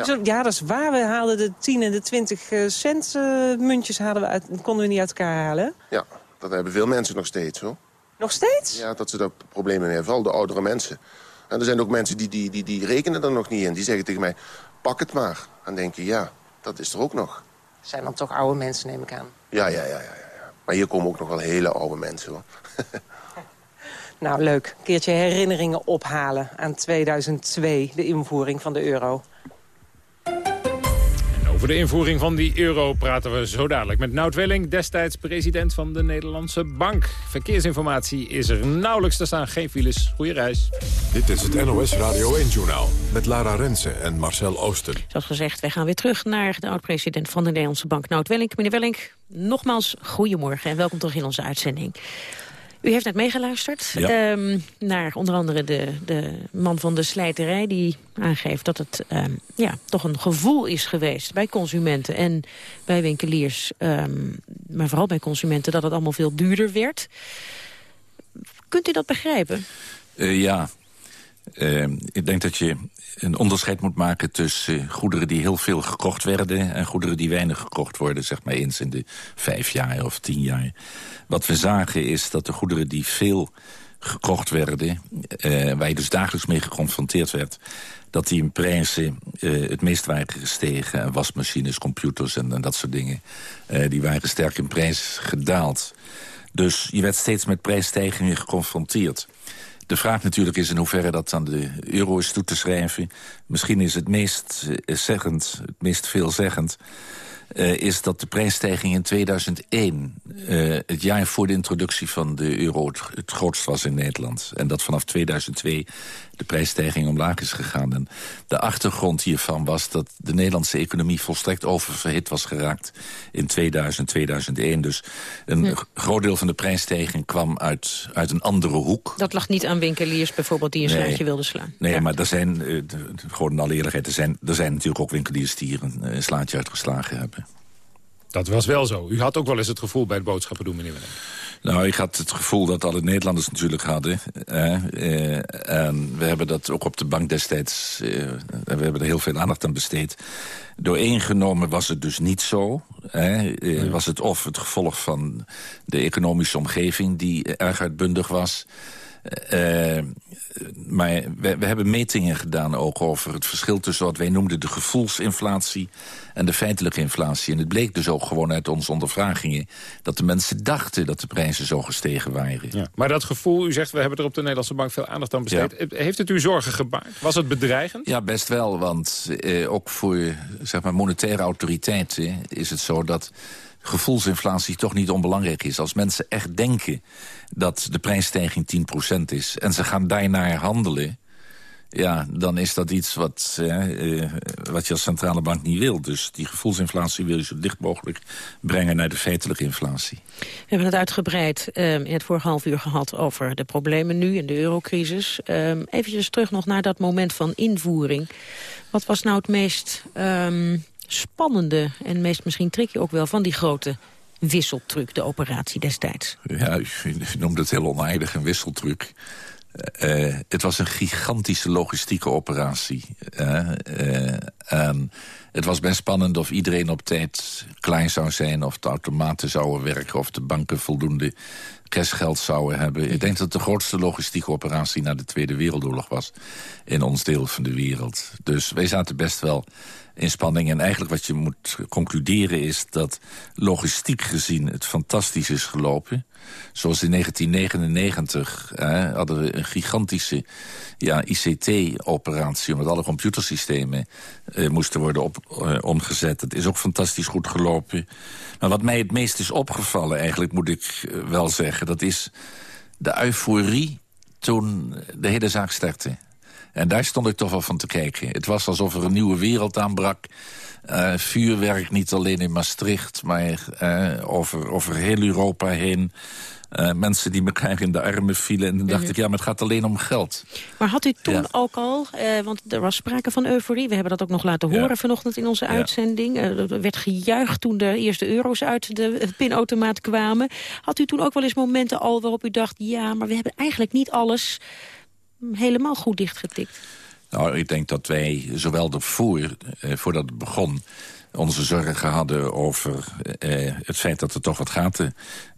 Ja. ja, dat is waar. We haalden de 10 en de 20 cent uh, muntjes hadden we uit, konden we niet uit elkaar halen. Ja, dat hebben veel mensen nog steeds, hoor. Nog steeds? Ja, dat ze daar problemen mee hebben. Vooral de oudere mensen. En er zijn ook mensen die, die, die, die rekenen er nog niet in. Die zeggen tegen mij, pak het maar. En dan denk je, ja, dat is er ook nog. Zijn dan toch oude mensen, neem ik aan? Ja, ja, ja, ja. ja. Maar hier komen ook nog wel hele oude mensen, hoor. nou, leuk. Een keertje herinneringen ophalen aan 2002, de invoering van de euro. Over de invoering van die euro praten we zo dadelijk met Nout Welling, destijds president van de Nederlandse Bank. Verkeersinformatie is er nauwelijks te staan, geen files. Goeie reis. Dit is het NOS Radio 1-journaal met Lara Rensen en Marcel Ooster. Zoals gezegd, wij gaan weer terug naar de oud-president van de Nederlandse Bank, Nout Welling. Meneer Welling, nogmaals goedemorgen en welkom terug in onze uitzending. U heeft net meegeluisterd ja. um, naar onder andere de, de man van de slijterij... die aangeeft dat het um, ja, toch een gevoel is geweest bij consumenten en bij winkeliers... Um, maar vooral bij consumenten dat het allemaal veel duurder werd. Kunt u dat begrijpen? Uh, ja, uh, ik denk dat je een onderscheid moet maken tussen goederen die heel veel gekocht werden... en goederen die weinig gekocht worden, zeg maar eens in de vijf jaar of tien jaar. Wat we zagen is dat de goederen die veel gekocht werden... Uh, waar je dus dagelijks mee geconfronteerd werd... dat die in prijzen uh, het meest waren gestegen. Wasmachines, computers en, en dat soort dingen. Die waren sterk in prijs gedaald. Dus je werd steeds met prijsstijgingen geconfronteerd. De vraag natuurlijk is in hoeverre dat aan de euro is toe te schrijven. Misschien is het meest zeggend, het meest veelzeggend... Uh, is dat de prijsstijging in 2001, uh, het jaar voor de introductie van de euro, het, het, grootst was in Nederland. En dat vanaf 2002 de prijsstijging omlaag is gegaan. En de achtergrond hiervan was dat de Nederlandse economie volstrekt oververhit was geraakt in 2000, 2001. Dus een hm. groot deel van de prijsstijging kwam uit, uit een andere hoek. Dat lag niet aan winkeliers bijvoorbeeld die een nee, slaatje wilden slaan. Nee, ja. maar er zijn, uh, gewoon in alle eerlijkheid, er zijn, er zijn natuurlijk ook winkeliers die hier een, een slaatje uitgeslagen hebben. Dat was wel zo. U had ook wel eens het gevoel bij het boodschappen doen, meneer Willem. Nou, ik had het gevoel dat alle Nederlanders natuurlijk hadden. Eh, en we hebben dat ook op de bank destijds... Eh, we hebben er heel veel aandacht aan besteed. Dooreengenomen was het dus niet zo. Eh, was het of het gevolg van de economische omgeving... die erg uitbundig was... Maar we, we, hebben metingen gedaan ook over het verschil tussen wat wij noemden de gevoelsinflatie en de feitelijke inflatie. En het bleek dus ook gewoon uit onze ondervragingen dat de mensen dachten dat de prijzen zo gestegen waren. Ja. Maar dat gevoel, u zegt we hebben er op de Nederlandse bank veel aandacht aan besteed. Ja. Heeft het u zorgen gebaard? Was het bedreigend? Ja, best wel, want eh, ook voor zeg maar, monetaire autoriteiten is het zo dat gevoelsinflatie toch niet onbelangrijk is. Als mensen echt denken dat de prijsstijging 10% is... en ze gaan daarnaar handelen... ja, dan is dat iets wat, eh, wat je als centrale bank niet wil. Dus die gevoelsinflatie wil je zo dicht mogelijk brengen... naar de feitelijke inflatie. We hebben het uitgebreid uh, in het vorige half uur gehad... over de problemen nu in de eurocrisis. Uh, Even terug nog naar dat moment van invoering. Wat was nou het meest... Um, spannende en meest misschien tricky ook wel van die grote wisseltruc, de operatie destijds? Ja, u, noemde het heel onaardig, een wisseltruc. Uh, het was een gigantische logistieke operatie. Uh, het was best spannend of iedereen op tijd klein zou zijn... of de automaten zouden werken, of de banken voldoende cashgeld zouden hebben. Ik denk dat het de grootste logistieke operatie... na de Tweede Wereldoorlog was in ons deel van de wereld. Dus wij zaten best wel inspanning. En eigenlijk wat je moet concluderen is dat logistiek gezien het fantastisch is gelopen. Zoals in 1999 hè, hadden we een gigantische ja, ICT-operatie... omdat alle computersystemen eh, moesten worden op, eh, omgezet. Het is ook fantastisch goed gelopen. Maar wat mij het meest is opgevallen eigenlijk, moet ik eh, wel zeggen... dat is de euforie toen de hele zaak startte. En daar stond ik toch wel van te kijken. Het was alsof er een nieuwe wereld aanbrak. Uh, vuurwerk niet alleen in Maastricht, maar uh, over, over heel Europa heen. Uh, mensen die elkaar in de armen vielen. En dan dacht mm ik, ja, maar het gaat alleen om geld. Maar had u toen ja. ook al, want er was sprake van euforie... we hebben dat ook nog laten horen ja. vanochtend in onze uitzending. er werd gejuicht toen de eerste euro's uit de pinautomaat kwamen. Had u toen ook wel eens momenten al waarop u dacht... ja, maar we hebben eigenlijk niet alles helemaal goed dichtgetikt? Nou, ik denk dat wij zowel ervoor, eh, voordat het begon onze zorgen hadden over eh, het feit dat er toch wat gaten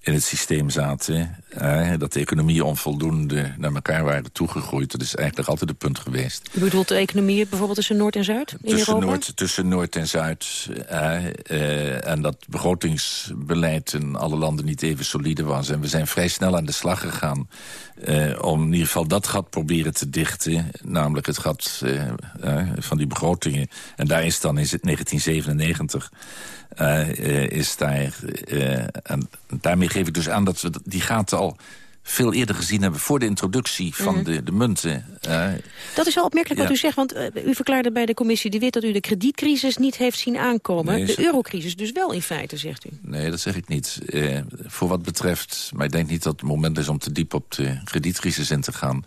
in het systeem zaten. Eh, dat de economieën onvoldoende naar elkaar waren toegegroeid. Dat is eigenlijk altijd het punt geweest. U bedoelt de economie bijvoorbeeld tussen Noord en Zuid in tussen Europa? Noord, tussen Noord en Zuid. Uh, en dat begrotingsbeleid in alle landen niet even solide was. En we zijn vrij snel aan de slag gegaan... Uh, om in ieder geval dat gat proberen te dichten. Namelijk het gat van die begrotingen. En daar is dan in 1997... Uh, is daar, en daarmee geef ik dus aan dat we die gaten al veel eerder gezien hebben... voor de introductie van mm -hmm. de, de munten. Uh, dat is wel opmerkelijk ja. wat u zegt, want u verklaarde bij de commissie de Wit... dat u de kredietcrisis niet heeft zien aankomen. Nee, de eurocrisis dus wel in feite, zegt u. Nee, dat zeg ik niet. voor wat betreft, maar ik denk niet dat het moment is... om te diep op de kredietcrisis in te gaan.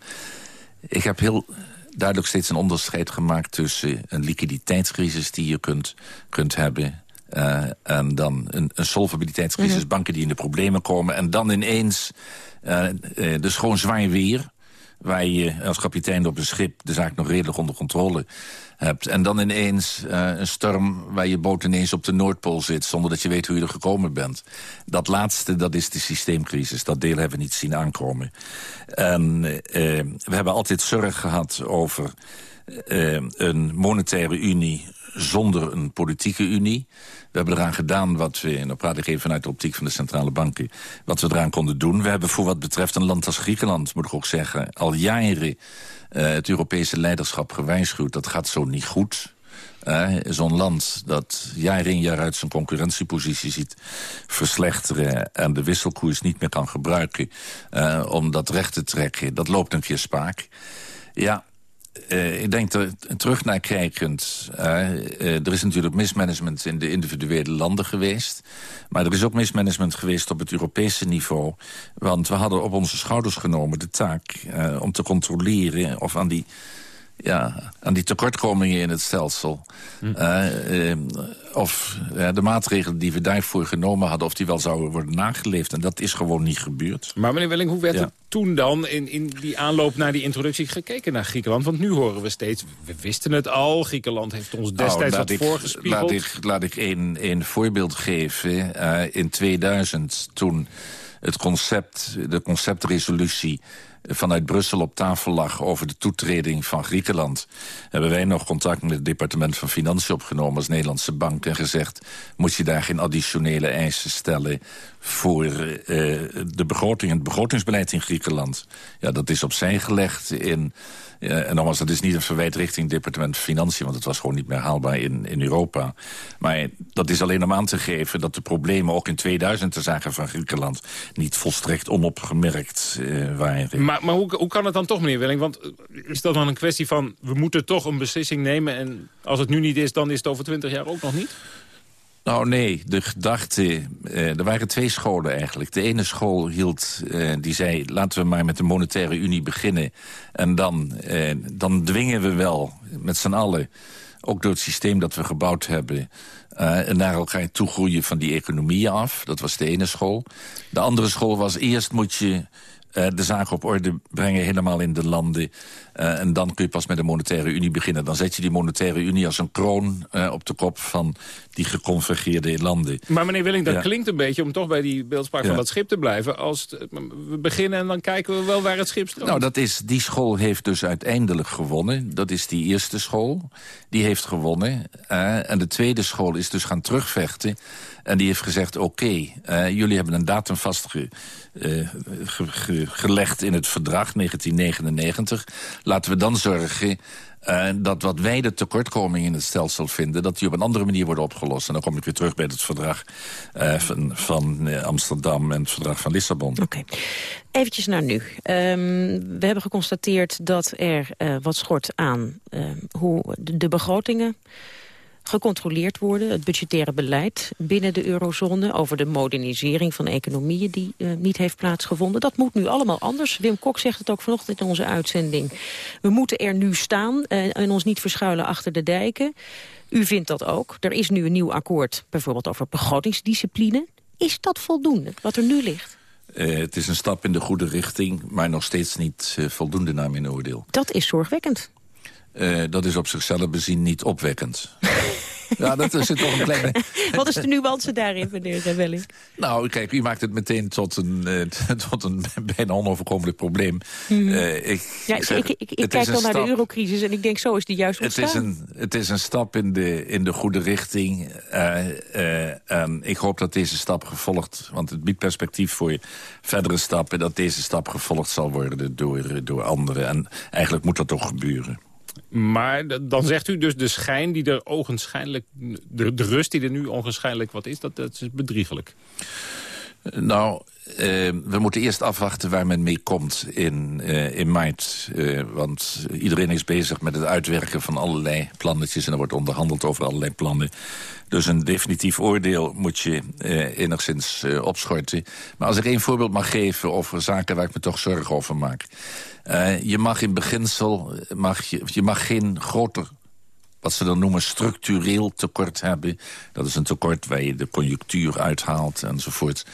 Ik heb heel duidelijk steeds een onderscheid gemaakt... tussen een liquiditeitscrisis die je kunt, kunt hebben uh, en dan een, een solvabiliteitscrisis, mm -hmm. banken die in de problemen komen. En dan ineens, uh, uh, dus gewoon zwaar weer... waar je als kapitein op een schip de zaak nog redelijk onder controle hebt. En dan ineens een storm waar je boot ineens op de Noordpool zit... zonder dat je weet hoe je er gekomen bent. Dat laatste, dat is de systeemcrisis. Dat deel hebben we niet zien aankomen. En we hebben altijd zorg gehad over een monetaire unie zonder een politieke unie. We hebben eraan gedaan wat we, en dan praat ik even vanuit de optiek van de centrale banken, wat we eraan konden doen. We hebben voor wat betreft een land als Griekenland, moet ik ook zeggen, al jaren uh, het Europese leiderschap gewaarschuwd. Dat gaat zo niet goed. Zo'n land dat jaar in jaar uit zijn concurrentiepositie ziet verslechteren... en de wisselkoers niet meer kan gebruiken om dat recht te trekken... dat loopt een keer spaak. Ja, uh, ik denk er terug naar kijkend... Uh, er is natuurlijk mismanagement in de individuele landen geweest. Maar er is ook mismanagement geweest op het Europese niveau. Want we hadden op onze schouders genomen de taak om te controleren... of aan die ja, aan die tekortkomingen in het stelsel. Hm. Uh, uh, of uh, de maatregelen die we daarvoor genomen hadden... of die wel zouden worden nageleefd. En dat is gewoon niet gebeurd. Maar meneer Welling, hoe werd er toen dan in, in die aanloop naar die introductie gekeken naar Griekenland? Want nu horen we steeds, we wisten het al, Griekenland heeft ons nou, destijds nou, wat voorgespiegeld. Laat ik, laat ik een, een voorbeeld geven. in 2000, toen het concept, de conceptresolutie vanuit Brussel op tafel lag over de toetreding van Griekenland... hebben wij nog contact met het departement van Financiën opgenomen als Nederlandse bank... en gezegd, moet je daar geen additionele eisen stellen voor uh, de begroting het begrotingsbeleid in Griekenland. Ja, dat is opzij gelegd in en nogmaals, dat is niet een verwijt richting het departement Financiën... want het was gewoon niet meer haalbaar in, in Europa. Maar dat is alleen om aan te geven dat de problemen... ook in 2000 te zagen van Griekenland... niet volstrekt onopgemerkt uh, waren. Maar, maar hoe, hoe kan het dan toch, meneer Welling? Want eh, is dat dan een kwestie van... we moeten toch een beslissing nemen... en als het nu niet is, dan is het over 20 jaar ook nog niet? Nou nee, de gedachte... Uh, er waren twee scholen eigenlijk. De ene school hield, uh, die zei... laten we maar met de monetaire unie beginnen. En dan, uh, dan dwingen we wel met z'n allen... ook door het systeem dat we gebouwd hebben... naar elkaar toe groeien van die economieën af. Dat was de ene school. De andere school was eerst moet je uh, de zaken op orde brengen helemaal in de landen. Uh, en dan kun je pas met de monetaire unie beginnen. Dan zet je die monetaire unie als een kroon uh, op de kop van die geconvergeerde landen. Maar meneer Willing, dat klinkt een beetje, om toch bij die beeldspraak van dat schip te blijven... als we beginnen en dan kijken we wel waar het schip stroomt. Nou, dat is, die school heeft dus uiteindelijk gewonnen. Dat is die eerste school. Die heeft gewonnen. en de tweede school is dus gaan terugvechten. En die heeft gezegd, oké, okay, jullie hebben een datum vastge uh, gelegd in het verdrag 1999. Laten we dan zorgen uh, dat wat wij de tekortkomingen in het stelsel vinden... dat die op een andere manier worden opgelost. En dan kom ik weer terug bij het verdrag van, van Amsterdam... en het verdrag van Lissabon. Oké. Eventjes naar nu. Um, we hebben geconstateerd dat er wat schort aan hoe de, de begrotingen gecontroleerd worden. Het budgettaire beleid binnen de eurozone... over de modernisering van economieën die uh, niet heeft plaatsgevonden. Dat moet nu allemaal anders. Wim Kok zegt het ook vanochtend in onze uitzending. We moeten er nu staan uh, en ons niet verschuilen achter de dijken. U vindt dat ook. Er is nu een nieuw akkoord bijvoorbeeld over begrotingsdiscipline. Is dat voldoende, wat er nu ligt? Uh, het is een stap in de goede richting, maar nog steeds niet voldoende naar mijn oordeel. Dat is zorgwekkend. Uh, dat is op zichzelf bezien niet opwekkend. ja, dat is toch een kleine... Wat is de nuance daarin, meneer Welling? Nou, kijk, u maakt het meteen tot een, uh, tot een bijna onoverkomelijk probleem. Mm. Uh, ik, ja, ik, zeg, ik, ik, ik kijk dan naar de eurocrisis en ik denk, zo is die juist ontstaan. Het is een, het is een stap in de, in de goede richting. ik hoop dat deze stap gevolgd... want het biedt perspectief voor verdere stappen... dat deze stap gevolgd zal worden door, door anderen. En eigenlijk moet dat toch gebeuren. Maar dan zegt u dus de schijn die er ogenschijnlijk... de, rust die er nu ongeschijnlijk wat is, dat, dat is bedriegelijk. Nou, uh, we moeten eerst afwachten waar men mee komt in, uh, in maart. Uh, want iedereen is bezig met het uitwerken van allerlei plannetjes... en er wordt onderhandeld over allerlei plannen. Dus een definitief oordeel moet je enigszins opschorten. Maar als ik één voorbeeld mag geven over zaken waar ik me toch zorgen over maak... je mag in beginsel mag je, je mag geen groter wat ze dan noemen structureel tekort hebben. Dat is een tekort waar je de conjunctuur uithaalt enzovoort.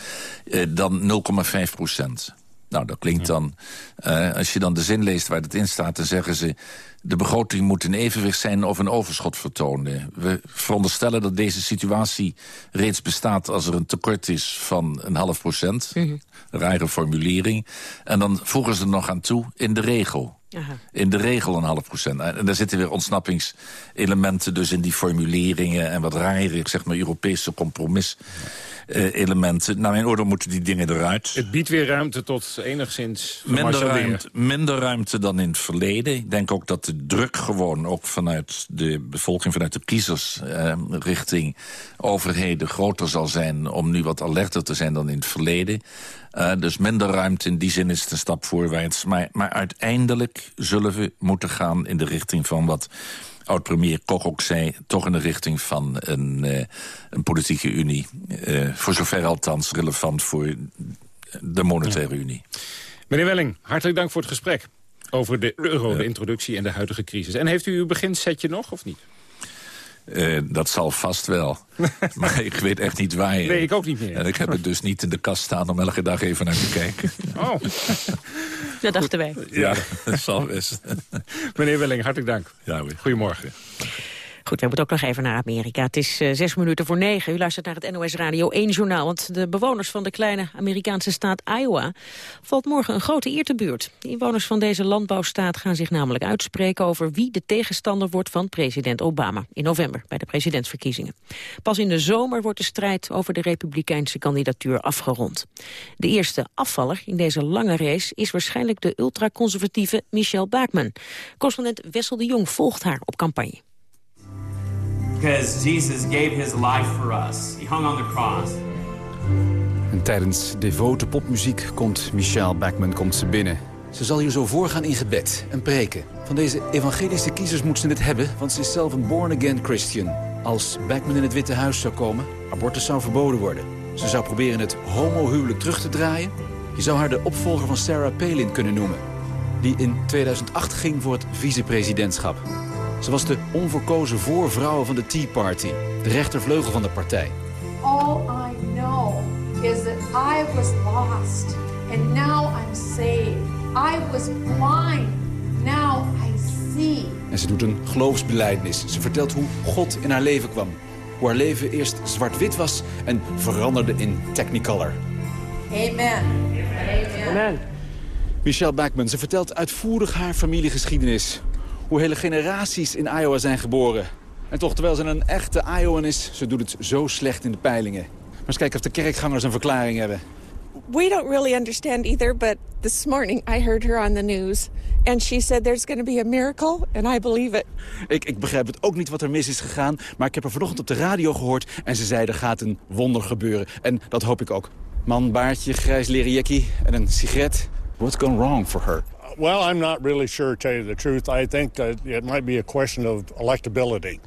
Eh, dan 0,5 procent. Nou, dat klinkt dan... Uh, als je dan de zin leest waar het in staat, dan zeggen ze... de begroting moet in evenwicht zijn of een overschot vertonen. We veronderstellen dat deze situatie reeds bestaat... als er een tekort is van een half procent. Mm -hmm. Rare formulering. En dan voegen ze er nog aan toe in de regel. Aha. In de regel een half procent. En daar zitten weer ontsnappingselementen dus in die formuleringen... en wat rare, zeg maar, Europese compromis elementen. Naar mijn oordeel moeten die dingen eruit. Het biedt weer ruimte tot enigszins minder ruimte, minder ruimte dan in het verleden. Ik denk ook dat de druk gewoon ook vanuit de bevolking, vanuit de kiezers... Eh, richting overheden groter zal zijn om nu wat alerter te zijn dan in het verleden. Uh, dus minder ruimte, in die zin is het een stap voorwaarts. Maar, maar uiteindelijk zullen we moeten gaan in de richting van wat oud-premier Koch ook zei... toch in de richting van een, uh, een politieke unie. Uh, voor zover althans relevant voor de monetaire ja. unie. Meneer Welling, hartelijk dank voor het gesprek. Over de euro, de introductie en de huidige crisis. En heeft u uw beginsetje nog, of niet? Uh, dat zal vast wel. maar ik weet echt niet waar. Nee, ik ook niet meer. En ik heb het dus niet in de kast staan om elke dag even naar te kijken. Oh. dat dachten wij. Ja, dat zal best. Meneer Welling, hartelijk dank. Ja, Goedemorgen. Goed, we moeten ook nog even naar Amerika. Het is uh, zes minuten voor negen. U luistert naar het NOS Radio 1 journaal. Want de bewoners van de kleine Amerikaanse staat Iowa... valt morgen een grote eer te buurt. De inwoners van deze landbouwstaat gaan zich namelijk uitspreken... over wie de tegenstander wordt van president Obama... in november bij de presidentsverkiezingen. Pas in de zomer wordt de strijd over de republikeinse kandidatuur afgerond. De eerste afvaller in deze lange race... is waarschijnlijk de ultraconservatieve Michelle Bachmann. Correspondent Wessel de Jong volgt haar op campagne. Because Jesus gave his life for us. He hung on the cross. En tijdens devote popmuziek komt Michelle Bachman komt ze binnen. Ze zal hier zo voorgaan in gebed en preken. Van deze evangelische kiezers moet ze het hebben, want ze is zelf een born-again Christian. Als Bachman in het Witte Huis zou komen, abortus zou verboden worden. Ze zou proberen het homohuwelijk terug te draaien. Je zou haar de opvolger van Sarah Palin kunnen noemen. Die in 2008 ging voor het vicepresidentschap. Ze was de onverkozen voorvrouw van de Tea Party, de rechtervleugel van de partij. All I know is that I was lost and now I'm saved. I was blind, now I see. En ze doet een geloofsbelijdenis. Ze vertelt hoe God in haar leven kwam. Hoe haar leven eerst zwart-wit was en veranderde in Technicolor. Amen. Amen. Amen. Michelle Bachman, ze vertelt uitvoerig haar familiegeschiedenis hoe hele generaties in Iowa zijn geboren. En toch, terwijl ze een echte Iowan is, ze doet het zo slecht in de peilingen. Maar eens kijken of de kerkgangers een verklaring hebben. We don't really understand either, but this morning I heard her on the news. And she said there's going to be a miracle, and I believe it. Ik, ik begrijp het ook niet wat er mis is gegaan, maar ik heb haar vanochtend op de radio gehoord... en ze zei er gaat een wonder gebeuren. En dat hoop ik ook. Man, baardje, grijs leren jackie en een sigaret. What's gone wrong for her? Well, I'm not really sure, to tell you the truth. I think that it might be a question of electability.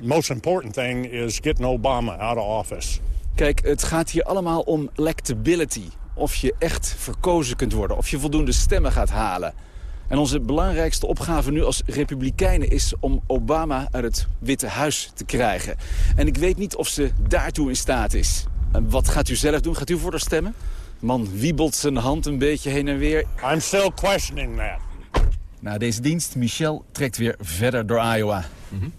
Most important thing is getting Obama out of office. Kijk, het gaat hier allemaal om electability. Of je echt verkozen kunt worden, of je voldoende stemmen gaat halen. En onze belangrijkste opgave nu als republikeinen is om Obama uit het Witte Huis te krijgen. En ik weet niet of ze daartoe in staat is. En wat gaat u zelf doen? Gaat u voor haar stemmen? Man wiebelt zijn hand een beetje heen en weer. I'm still questioning that. Na deze dienst, Michel trekt weer verder door Iowa. Mm -hmm.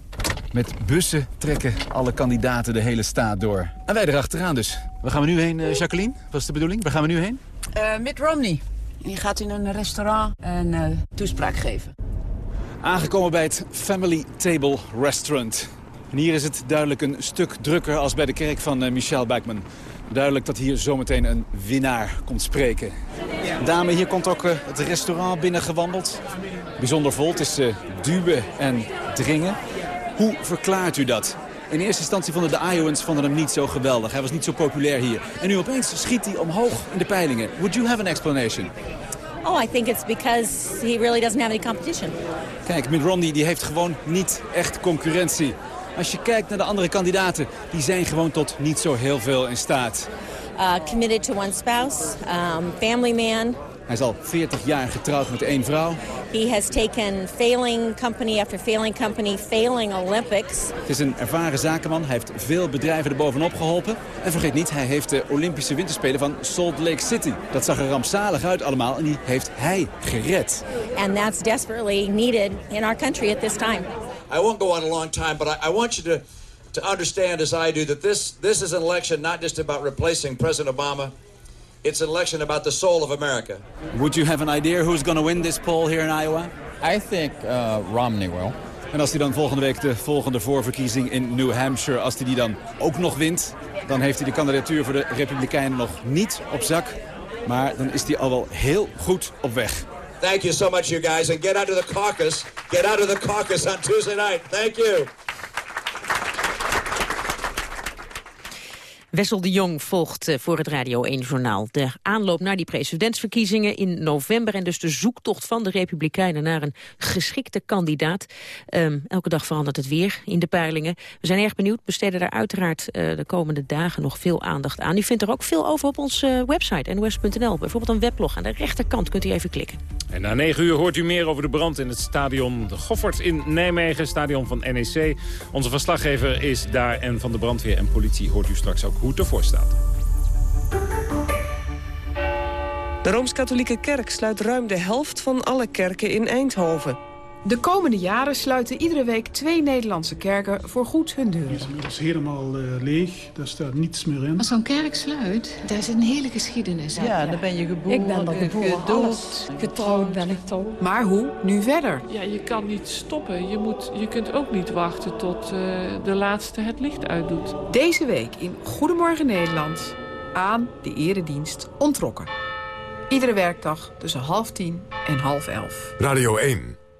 Met bussen trekken alle kandidaten de hele staat door. En wij erachteraan dus. Waar gaan we nu heen, uh, Jacqueline? Wat is de bedoeling? Waar gaan we nu heen? Uh, Mitt Romney. Die gaat in een restaurant een uh, toespraak geven. Aangekomen bij het Family Table Restaurant. En hier is het duidelijk een stuk drukker als bij de kerk van Michelle Bachman. Duidelijk dat hier zometeen een winnaar komt spreken. Dame, hier komt ook uh, het restaurant binnengewandeld. Bijzonder vol, het is uh, duwen en dringen. Hoe verklaart u dat? In eerste instantie vonden de Iowans vonden hem niet zo geweldig. Hij was niet zo populair hier. En nu opeens schiet hij omhoog in de peilingen. Would you have an explanation? Oh, I think it's because he really doesn't have any competition. Kijk, Mitt Romney die heeft gewoon niet echt concurrentie. Als je kijkt naar de andere kandidaten, die zijn gewoon tot niet zo heel veel in staat. Uh, committed to one spouse, um, family man. Hij is al 40 jaar getrouwd met één vrouw. He has taken failing company after failing company, failing Olympics. Het is een ervaren zakenman. Hij heeft veel bedrijven erbovenop geholpen. En vergeet niet, hij heeft de Olympische Winterspelen van Salt Lake City. Dat zag er rampzalig uit allemaal en die heeft hij gered. And that's desperately needed in our country at this time. I won't go on a long time, but I, I want you to, to understand as I do that this, this is an election not just about replacing President Obama. It's an election about the soul of America. Would you have an idea who's going to win this poll here in Iowa? I think uh, Romney will. En als hij dan volgende week de volgende voorverkiezing in New Hampshire, als hij die dan ook nog wint, dan heeft hij de kandidatuur voor de Republikeinen nog niet op zak. Maar dan is hij al wel heel goed op weg. Thank you so much, you guys. And get out of the caucus. Get out of the caucus on Tuesday night. Thank you. Wessel de Jong volgt eh, voor het Radio 1-journaal. De aanloop naar die presidentsverkiezingen in november... en dus de zoektocht van de Republikeinen naar een geschikte kandidaat. Um, elke dag verandert het weer in de peilingen. We zijn erg benieuwd, besteden daar uiteraard uh, de komende dagen nog veel aandacht aan. U vindt er ook veel over op onze uh, website, nos.nl. Bijvoorbeeld een weblog. Aan de rechterkant kunt u even klikken. En na negen uur hoort u meer over de brand in het stadion de Goffert in Nijmegen. Stadion van NEC. Onze verslaggever is daar en van de brandweer en politie hoort u straks ook hoe het ervoor staat. De Rooms-Katholieke Kerk sluit ruim de helft van alle kerken in Eindhoven. De komende jaren sluiten iedere week twee Nederlandse kerken voor goed hun deuren. Het is inmiddels helemaal uh, leeg, daar staat niets meer in. Als zo'n kerk sluit, daar is een hele geschiedenis. Ja, dan ben je geboren, Ik ben dan geboren, gedoopt, getrouwd ben ik toch. Maar hoe nu verder? Ja, je kan niet stoppen. Je, moet, je kunt ook niet wachten tot uh, de laatste het licht uitdoet. Deze week in Goedemorgen Nederland aan de eredienst ontrokken. Iedere werkdag tussen half tien en half elf. Radio 1.